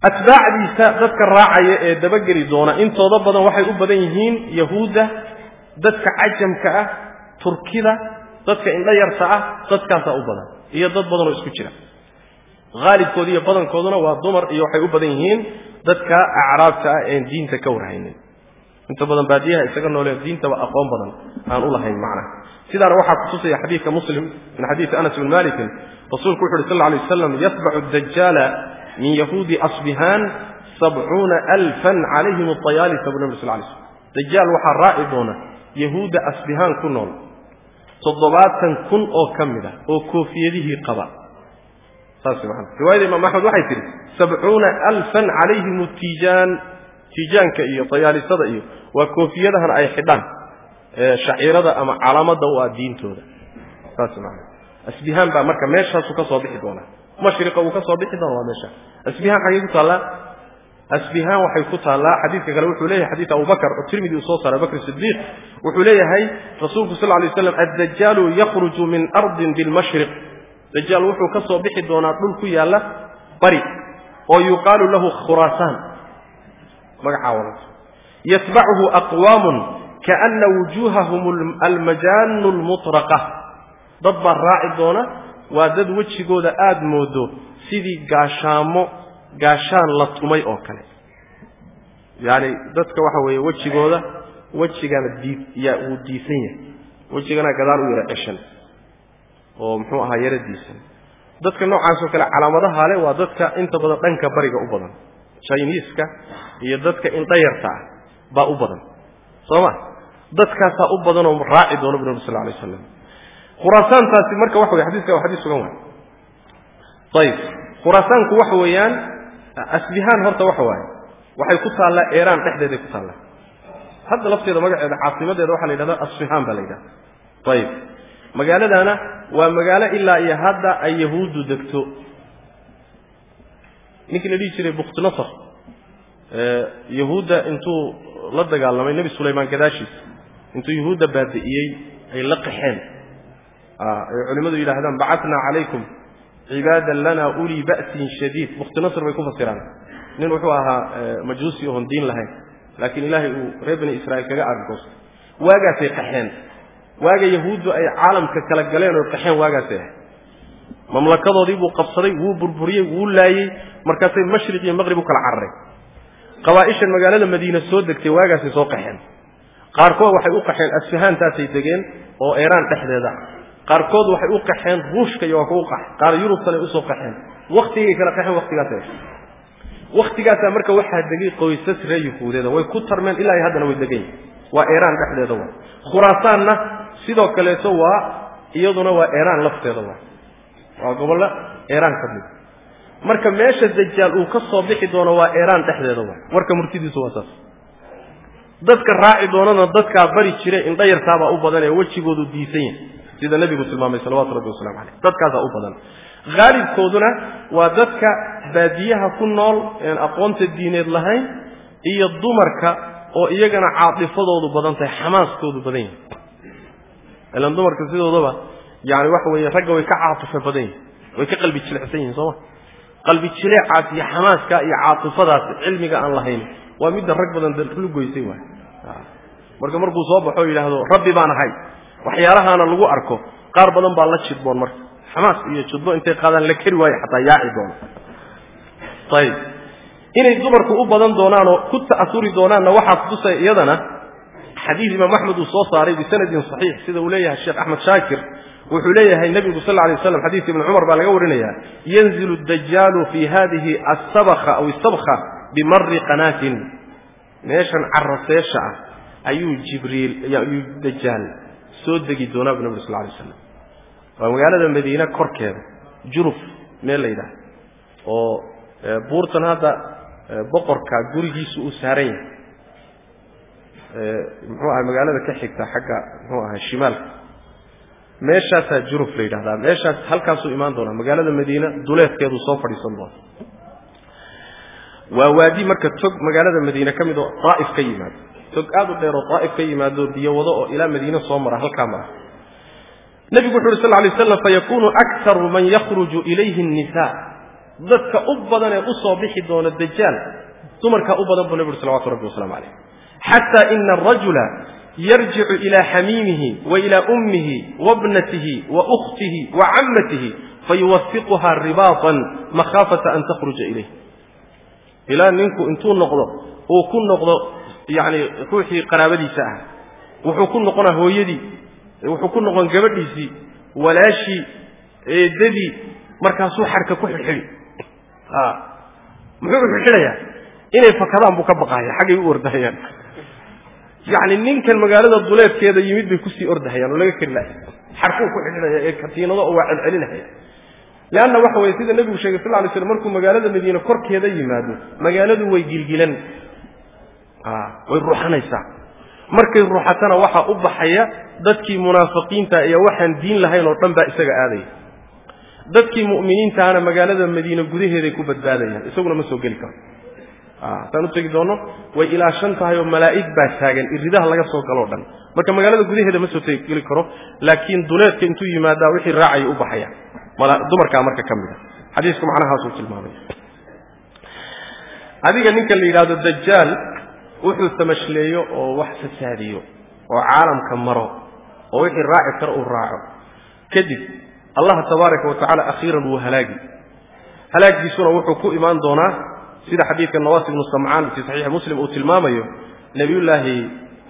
Atbaacdiisa dadka raacaya ee dabageli doona intooda badan waxay u badan yihiin yahuudda dadka cajamka ah turkida dadka indho yarta ah dadkaasaa u badan iyo dad badan oo isku jira. Haalibkooda iyo badankooduna waa dumar iyo waxay u badan yihiin dadka acraabta ah een diinta ka warhaynin. Inta badan baadiyaha isaga noolee diintaba aqoon badan aan u lahayn macnaha sidaana waxaa kutusaya xadiidka muslim min xadiidi anas bn malikin rasuulku wuxu uhi sal alay waslam yatbacu dajaala min yahuudi asbihaan sabcuuna alfan calayhim ayaalisa bu nabi sal lay slm dajaal waxaa raaci doona yahuudda asbihaan ku nool. Toddobaatan kun oo ka mid ah oo koofiyadihii qaba. Saas maana riwaayada imaam axmed waxay tihi sabcuuna alfan calayhim tijaan. Tijaanka iyo tayaalisada iyo waa koofiyadahan ay xidhaan. Shaciirada ama calaamada u diintooda. Saas maana asbihaan baa marka meeshaasu ka soo bixi doonaa. Mashriqa uu ka soo bixi doona waa meesha. Asbihaan xagee ku taallaa asbihaan waxay ku taallaa. Xadiidka kale wuxuu leeyahay xadiid abubakr oo tirmidi uu soo saaray bakr sidiiq wuxuu leeyahay rasuulku sal lay slam addajaalu yakhruju min ardin bilmashriq dajaal wuxuu ka soo bixi doonaa dhul ku yaalla bari oo yuqaalu lahu khuraasaan magacaa yatbacuhu aqwaamun kaana wujuuhahum almajaanu lmutraqa dad baa raaci doona waa dad wejigooda aada moodo sidii gaashaamo gaashaan la tumay oo kale. Yacani dadka waxa weeye wejigooda wejigana dii yaa wuu diisan yahay. Wejigana gadaal u yara ceshan oo muxuu ahaa yaro diisan. Dadka noocaasoo kale calaamadaha le waa dadka inta badan dhanka bariga u badan. Jiniiska iyo dadka indhayarta ah baa u badan. Soo ma? Dadkaasaa u badanoo raaci doono bu nabi sal alay aslam khuraasaantaasi marka waxa wey xadiiska waa xadiis sugan waay. Ayib khuraasaanku waxa weeyaan asbihaan horta waxa waaye waxay ku taallaa eeraan dhexdeeday ku taallaa hadda lafteeda magaceeda caasimadeeda waxaa la yidhahda asfihaan baa la yidhahda ayib magaaladana waa magaalo ilaa iyo hadda ay yahuuddu degto. Ninkii la dhihi jiray bukhtinasar yahuudda intuu la dagaalamay nebi sulaymaan gadaashiisa intuu yahuudda baabi'iyey ay la qaxeen. Ay culimmadu yidhaahdaan bacatnaa calaykum cibaadan lana ulii ba'sin shadiid. Bukhtinasr bay ku fasiraan. Nin wuxuu ahaa majuusi oon diin lahayn. Laakiin ilaahay uu reer bani israa'iil kaga argoostay waagaasay qaxeen waaga yahuuddu ay caalamka kala galeen oo qaxeen waagaasay ahay mamlakadoodii buu qabsaday wuu burburiyey wuu laayey markaasay mashriq iyo maqrib u kala cararay qabaa'ishan magaalada madiine soo degtay waagaasay soo qaxeen qaarkood waxay u qaxeen asfahaantaasay degeen oo eeraan dhexdeeda qaarkood waxay u qaxeen ruushka iyo waa ku qax qaar yurubtanay u soo qaxeen. Waktigay kala qaxeen waktigaasay waktigaasaa marka waxaa degay qoysas reer yahuudeeda way ku tarmeen ilaa haddana way degan yihiin waa eeraan dhexdeeda waa. Khuraasaanna sidoo kaleeto waa iyaduna waa eeraan lafteeda waa. Waa gobollo eeraan ka mid. Marka meesha dajaal uu ka soo bixi doono waa eeraan dhexdeeda waa. Warka murtidiisu waa saas. Dadka raaci doonana dadkaa bari jire indhayartaabaa u badan ee wejigoodu diisan yahay sida nebigu tilmaamay salawatu rabbi wasalamu caleyh dadkaasaa u badan. Haalibkooduna waa dadka baadiyaha ku nool een aqoonta diineed lahayn iyo dumarka oo iyagana caatifadoodu badan tahay xamaaskoodu badan yahay. Ilan dumarka sidoodaba yani waxa weeye ragga way ka caatifo badan yihiin way ka qalbi jilecsan yihiin sooma qalbi jileecaas iyo xamaaska iyo caatifadaas cilmiga aan lahayn waa midda rag badan lu goysay waay. Marka markuu soo baxo yidhaahdo rabbi baan ahay waxyaalahaana lagu arko qaar badan baa la jidboon marka. Xamaas iyo jidbo intay qaadaan la keri waayo xataa yaaci doono ayib inay dumarku u badan doonaan oo ku ta'asuri doonaanna waxaa kutusaya iyadana xadiid imaam axmed uu soo saaray bisanadin saxiix sida uu leeyahay sheekh axmed shaakir. Wuxuu leeyahay nebigu sal alay waslam xadiidka ibni cumar baa laga warinaya yanzilu dajaalu fi hadihi asabka aw isabka bimari qanaatin. Meeshan caraseesha ah ayuu jibriil ayuu dajaal soo degi doonaa bu nabig sal lay slam waa magaalada madiine korkeeda juruf meel la yidhaha oo buurtan hadda boqorka gurigiisu uu saaran yahay. Muxuu ahay magaalada ka xigta xagga muxuu ahay shimaalka. Meeshaasaa juruf la yidhahdaa meeshaas halkaasuu imaan doonaa. Magaalada madiine duleedkeeduu soo fadhiisan doona waa waadi marka tog magaalada madiine ka mid oo daa'if ka yimaado tog aad u dheer oo daa'if ka yimaado biyo wado oo ilaa madiine soo mara halkaa mara. Nebigu wuxu uhi sal lay slam fayakunu aktaru man yakhruju ilayhi الnisa dadka u badan ee u soo bixi doona dajaal dumarkaa u badan buu nebi uri salawatu rabbi waslamu calayh xata ina arajula yarjicu ila xamiimihi wa ila ummihi wabnatihi wa ukhtihi wa cammatihi fayuwafiquha ribaatan makhaafata an takhruja ilayh. Ilaa ninku intuu noqdo uu ku noqdo yani ruuxii qaraabadiisa ah. Wuxuu ku noqonaa hooyadii wuxuu ku noqon gabadhiisii walaashii eedadii markaasuu xarka ku xidhxidhi. Muxuu u xidxidhayaa inay fakadaan buu ka baqaaya xaggay u ordahayaan. Yacni ninkan magaalada duleedkeeda yimid bay ku sii ordahayaan oo laga keri lahay xarkuu ku xidxidhaya ee katiinado oo waa celcelinahaya leanna waxa weye sida nebigu sheegay sal lay slam markuu magaalada madiine korkeeda yimaado magaaladu way gilgilan way ruuxanaysaa. Markay ruuxatana waxaa u baxaya dadkii munaafiqiinta iyo waxaan diin lahayn oo dhan baa isaga aadaya dadkii mu'miniintaana magaalada madiine gudaheeday ku badbaadayaan isaguna ma soo geli karo. Saan u tegi way ilaashan tahay oo malaa'ig baa taagan iridaha laga soo galoo dhan. Marka magaalada gudaheeda ma soo geli karo laakiin duleedka intuu yimaadaa wixii raacaya u baxaya. Dumarkaa marka ka mid a xadiisku macnahaasuu tilmaamay. Adiga ninka la yidhaahdo dajaal wuxuu tamashleeyo oo wax fasaadiyo oo caalamka maro oo wixii raaci karo uu raaco. Kadib allah tabaaraka wa akhiiran wuu halaagi. Halaagiisuna wuxuu ku imaan doonaa sida xadiidka nawaas ibnu samcaan fii saxiixi muslim uu tilmaamayo nebiyullaahi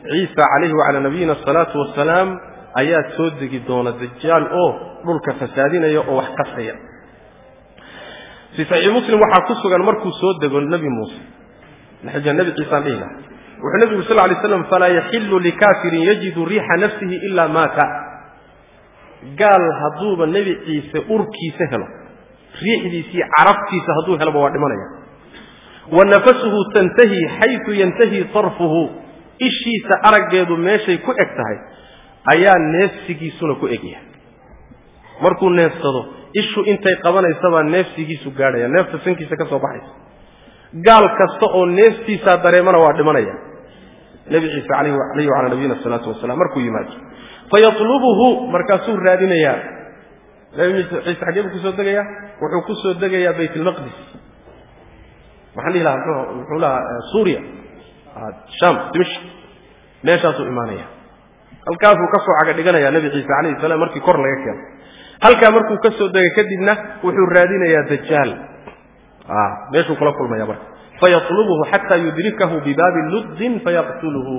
ciisa calayhi wacalaa nabiyina asalaatu wasalaam ayaa soo degi doona dajaal oo dhulka fasaadinaya oo wax qasaya. Fii saxiixi muslim waxaa ku sugan markuu soo dego nebi muuse nebi ciisaan dhihi laha wuxuu nebigu sal lay slam falaa yaxilu likaafirin yajidu riixa nafsihi ilaa maata. Gaal hadduuba nebi ciise urkiisa helo. Riixdiisii carabtiisa hadduu heloba waa dhimanaya. Wa nafasuhu tantahi xayu yantahi sarfuhu ishiisa araggeedu meeshay ku eg tahay ayaa neefsigiisuna ku egyahay markuu neefsado ishu intay qabanaysabaa neefsigiisu gaadhaya. Neefta sankiisa ka soo baxaysa gaal kasta oo neeftiisaa dareemana waa dhimanaya. Nebi ciise alayhi wacalaa nabiyina asalaatu wasalaam markuu yimaado fayatlubuhu markaasuu raadinayaa nebi ciise xaggee buu ku soo degayaa wuxuu ku soo degayaa bayt maxaan dhihi lahaa muxuu lahaa suuriya sham dimishk meeshaasuu imaanaya. Halkaasuu ka soo caga dhiganaya nebi ciise calayhi salaam markii kor laga keeno. Halkaa markuu ka degay kadibna wuxuu raadinayaa dajaal meeshuu kula kulmaya marka. Fayatlubuhu xataa yudrikahu bibaabi luddin fayaqtuluhu.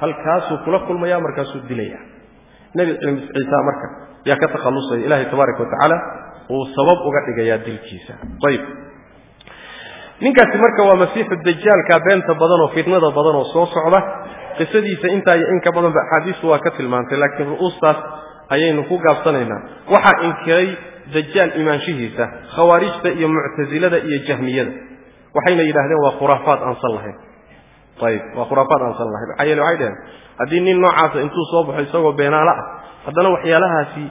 Halkaasuu kula kulmaya markaasuu dilaya. Nebi ciisa marka yaa ka takhallusaya ilahay tabaaraka watacaala uu sabab uga dhigayaa dilkiisa. Ayb ninkaasi marka waa masiixu dajaalka beenta badan oo fitnada badan oo soo socda. Qisadiisa intaa iyo in ka badanba axaadiistu waa ka tilmaantay laakiin ru'uustaas ayaynu ku gaabsanaynaa. Waxaa inkiray dajaal imaanshihiisa khawaarijta iyo muctasilada iyo jahmiyada. Waxayna yidhahdeen waa khuraafaad aansan lahayn ayib waa khuraafaad aansan lahayn maxaa yeele waxay dhaheen haddii nin noocaasa intuu soo baxo isagoo beenaalo ah haddana waxyaalahaasi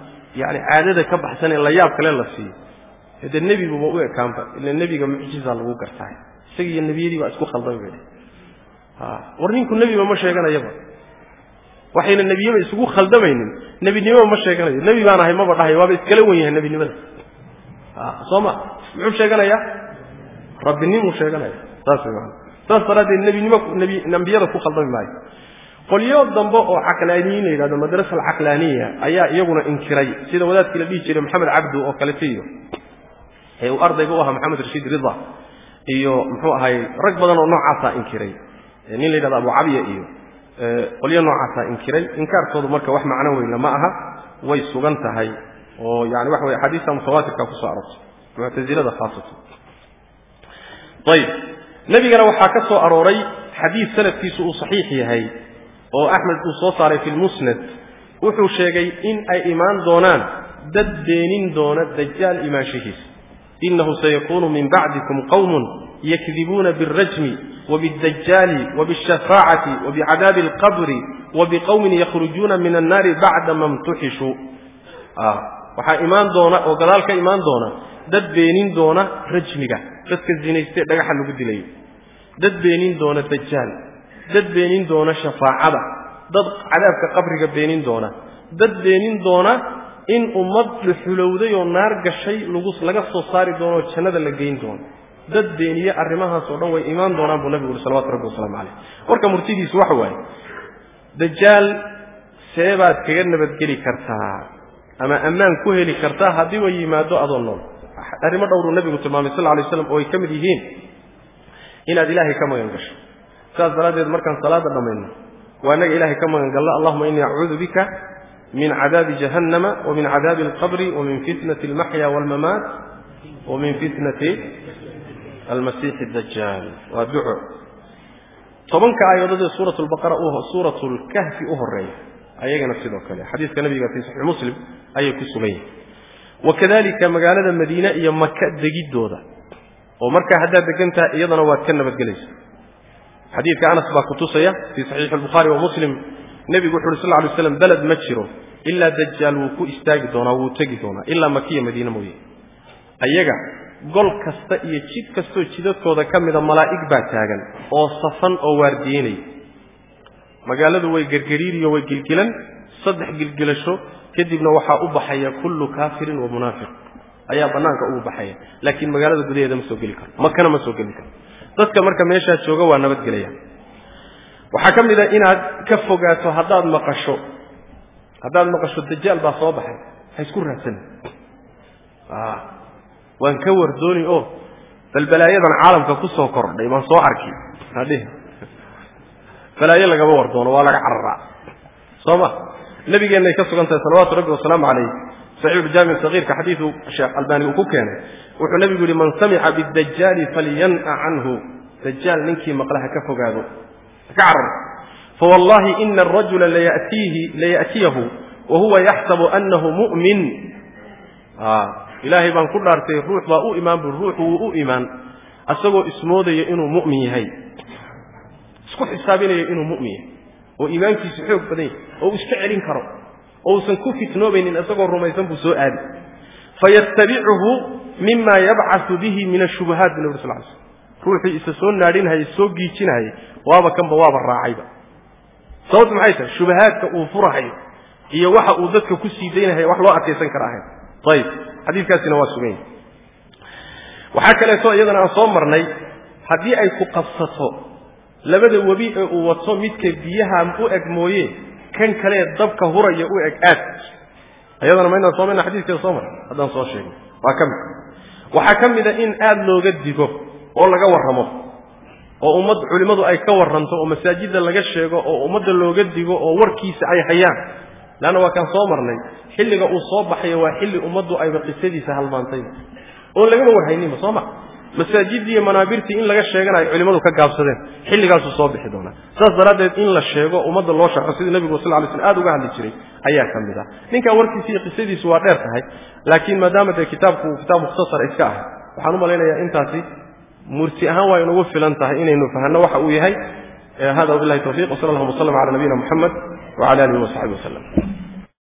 yani caadada ka baxsan ee la yaab kale la siiyo. Dee nebiguba u ekaanba ila nebiga mucjiza lagu gartaay isaga iyo nebiyadii baa isku khaldamay bay war ninku nebiba ma sheeganayaba waxayna nebiyaba isugu khaldamaynin nebinimoba ma sheeganayo nebi baan ahay maba dhahay. Waaba iskala wen yahay nebinimada. Soo ma? Muxuu sheeganayaa rabbinimuu sheeganaya. Saas saas daraaddeed nebinimo nebi ambiyada ku khaldami maayo. Qolyo dambe oo caqlaaniyiin la yidhahdo madrasa alcaqlaaniya ayaa iyaguna inkiray. Sida wadaadkii la dhihi jiray maxamed cabdu oo kalete iyo ee uu ardayga u ahaa maxamed rashiid rida iyo muxuu ahay rag badan oo noocaasaa inkiray. Nin la yidhahdo abu cabiya iyo qolyo noocaasaa inkiray. Inkaarkoodu marka wax macno weynna ma aha. Way sugan tahay oo yani waxa weye axaadiista mutawaatirka ku soo aroortay muctasilada khaasatan. Ayib nebigana waxaa ka soo arooray xadiid sanadkiisu uu saxiix yahay oo axmed uu soo saaray fi lmusnad wuxuu sheegay in ay imaan doonaan dad beenin doona dajaal imaanshihiisa inahu sayakunu min bacdikum qawmun yakdibuuna biاlrajmi wbiاdajaali wbاshafaacati wbicadaabi اlqabri wbiqowmin yakhrujuuna min annaari bacda ma mtuxishuu waxaa imaan doona oo gadaal ka imaan doona dad beenin doona rajmiga dadka zinayste dhagaxa lagu dilayo dad beenin doona dajaal dad beenin doona shafaacada dad cadaabka qabriga beenin doona dad beenin doona in ummad dhuxulowday oo naar gashay laga soo saari doono jannada la geyn doono dad beeniye arrimahaas oo dhan way imaan doonaan buu nabigu uri salawatu rabbi wasalaamu caleyh warka murtidiisu waxa waaye dajaal seebaad kaga nabadgeli kartaa ama ammaan ku heli kartaa haddii way yimaado adoo nool. Arrimo dhowruu nabigu tilmaamay sal lay slam oo ay ka mid yihiin inaad ilaahay ka magan gasho. Saas daraaddeed markaan salaada dhammayno waa inaga ilaahay ka magan galno allahuma innii acuudu bika min cadaabi jahannama wa min cadaabi alqabri wa min fitnati almaxya waalmamaat wa min fitnati almasiixi dajaal waa duco. Tobanka aayadood ee suurat lbaqara suurat lkahfi u horreeya ayagana sidoo kale xadiiska nabiga fii saxiix muslim ayay ku sugan yihiin wakadalika magaalada madiine iyo maka degiddooda oo markaa haddaad degantaha iyadana waad ka nabadgelaysa xadiidka anas baa kutusaya fii saxiixi albukhaari wa muslim nebigu wuxu uhi sal ly slam beled ma jiro ilaa dajaal wuu ku istaagi doonaa wuu tegi doonaa ilaa makiya madiine mooye. Ayaga gol kasta iyo jid kastoo jidadkooda ka mida malaa'ig baa taagan oo safan oo waardiyeynaya magaaladu way gergeriiriyo way gilgilan saddex gilgilasho kadibna waxaa u baxaya kullu kaafirin wa munaafiq. Ayaa bannaanka ugu baxaya laakiin magaalada gudaheeda ma soo geli karo makana ma soo geli karo. Dadka marka meeshaa jooga waa nabadgelaya waxaa ka mid a inaad ka fogaato haddaad maqasho haddaad maqasho dajaal baa soo baxay ha isku raadsani waan ka wardooni oo bal caalamka ku kordhay waan soo arki hadhihi balaayo lagama wardoono waa laga cararaa soo ma? Nabigeennay ka sugan tahay salawaatu rabbi wasalaamu calayh saxiixuljaamic sagiirka xadiidu sheekh albaani uu ku keenay. Wuxuu nebigu yihi man samica bidajaali falyan'a canhu dajaal ninkii maqla ha ka fogaado. Ka carar. Fawallahi ina arajula layatiihi laya'tiyahu wa huwa yaxsabu annahu mu'min ilaahay baan ku dhaartay ruux baa u imaan bu ruuxu wuu u imaan. Asagoo ismoodaya inuu mu'min yahay. Isku xisaabinaya inuu mu'min yahay. Oo iimaankiisu xoog badan yahay. Oo iska celin karo. Oo uusan ku fitnoobaynin isagoo rumaysan buu soo aadi fayattabicuhu mima yabcasu bihi min ashubuhaat bu nabri sal slm ruuxii isa soo naadhinhayay soo giijinahayay waaba kanba waaba raacayba. Sababtu maxay tahay? Shubahaadka uu furahayo iyo waxa uu dadka ku sii daynahaya wax loo adkaysan kara ahayn ayib xadiidkaasina waa sugan yahy waxaa kaleeto iyadana aan soo marnay haddii ay ku qabsato labada webi ee uu wato midka biyaha u eg mooye kan kalee dabka huraya u eg aad. Iyadana maynaan soo marna xadiskeeda soo marnay. Haddaan soo sheegay waa ka mid. Waxaa ka mid a in aada looga digo oo laga warramo oo ummad culimmadu ay ka warranto oo masaajidda laga sheego oo ummadda looga digo oo warkiisa ay hayaan. Leanna waa kaan soo marnay xilliga uu soo baxayo waa xilli ummaddu ayba qisadiisa halmaantay. Oon lagama warhayninba soo ma? Masaajidii iyo manaabirtii in laga sheeganayo culimmadu ka gaabsadeen xilligaasuu soo bixi doonaa. Saas daraaddeed in la sheego ummadda loo sharxo sidii nebigu sal ly slm aada uga hadli jiray ayaa ka mid ah. Ninkan warkiisi iyo qisadiisu waa dheer tahay laakiin maadaama dee kitaabku uu kitaab mukhtasar iska ah waxaan u intaasi murti ahaan waa inugu filan tahay inaynu fahanno waxa uu yahay. Hada wabilahi tawfiq wsala allahuma w cala nabiyina muxamed wcala alihi wasaxbi waslem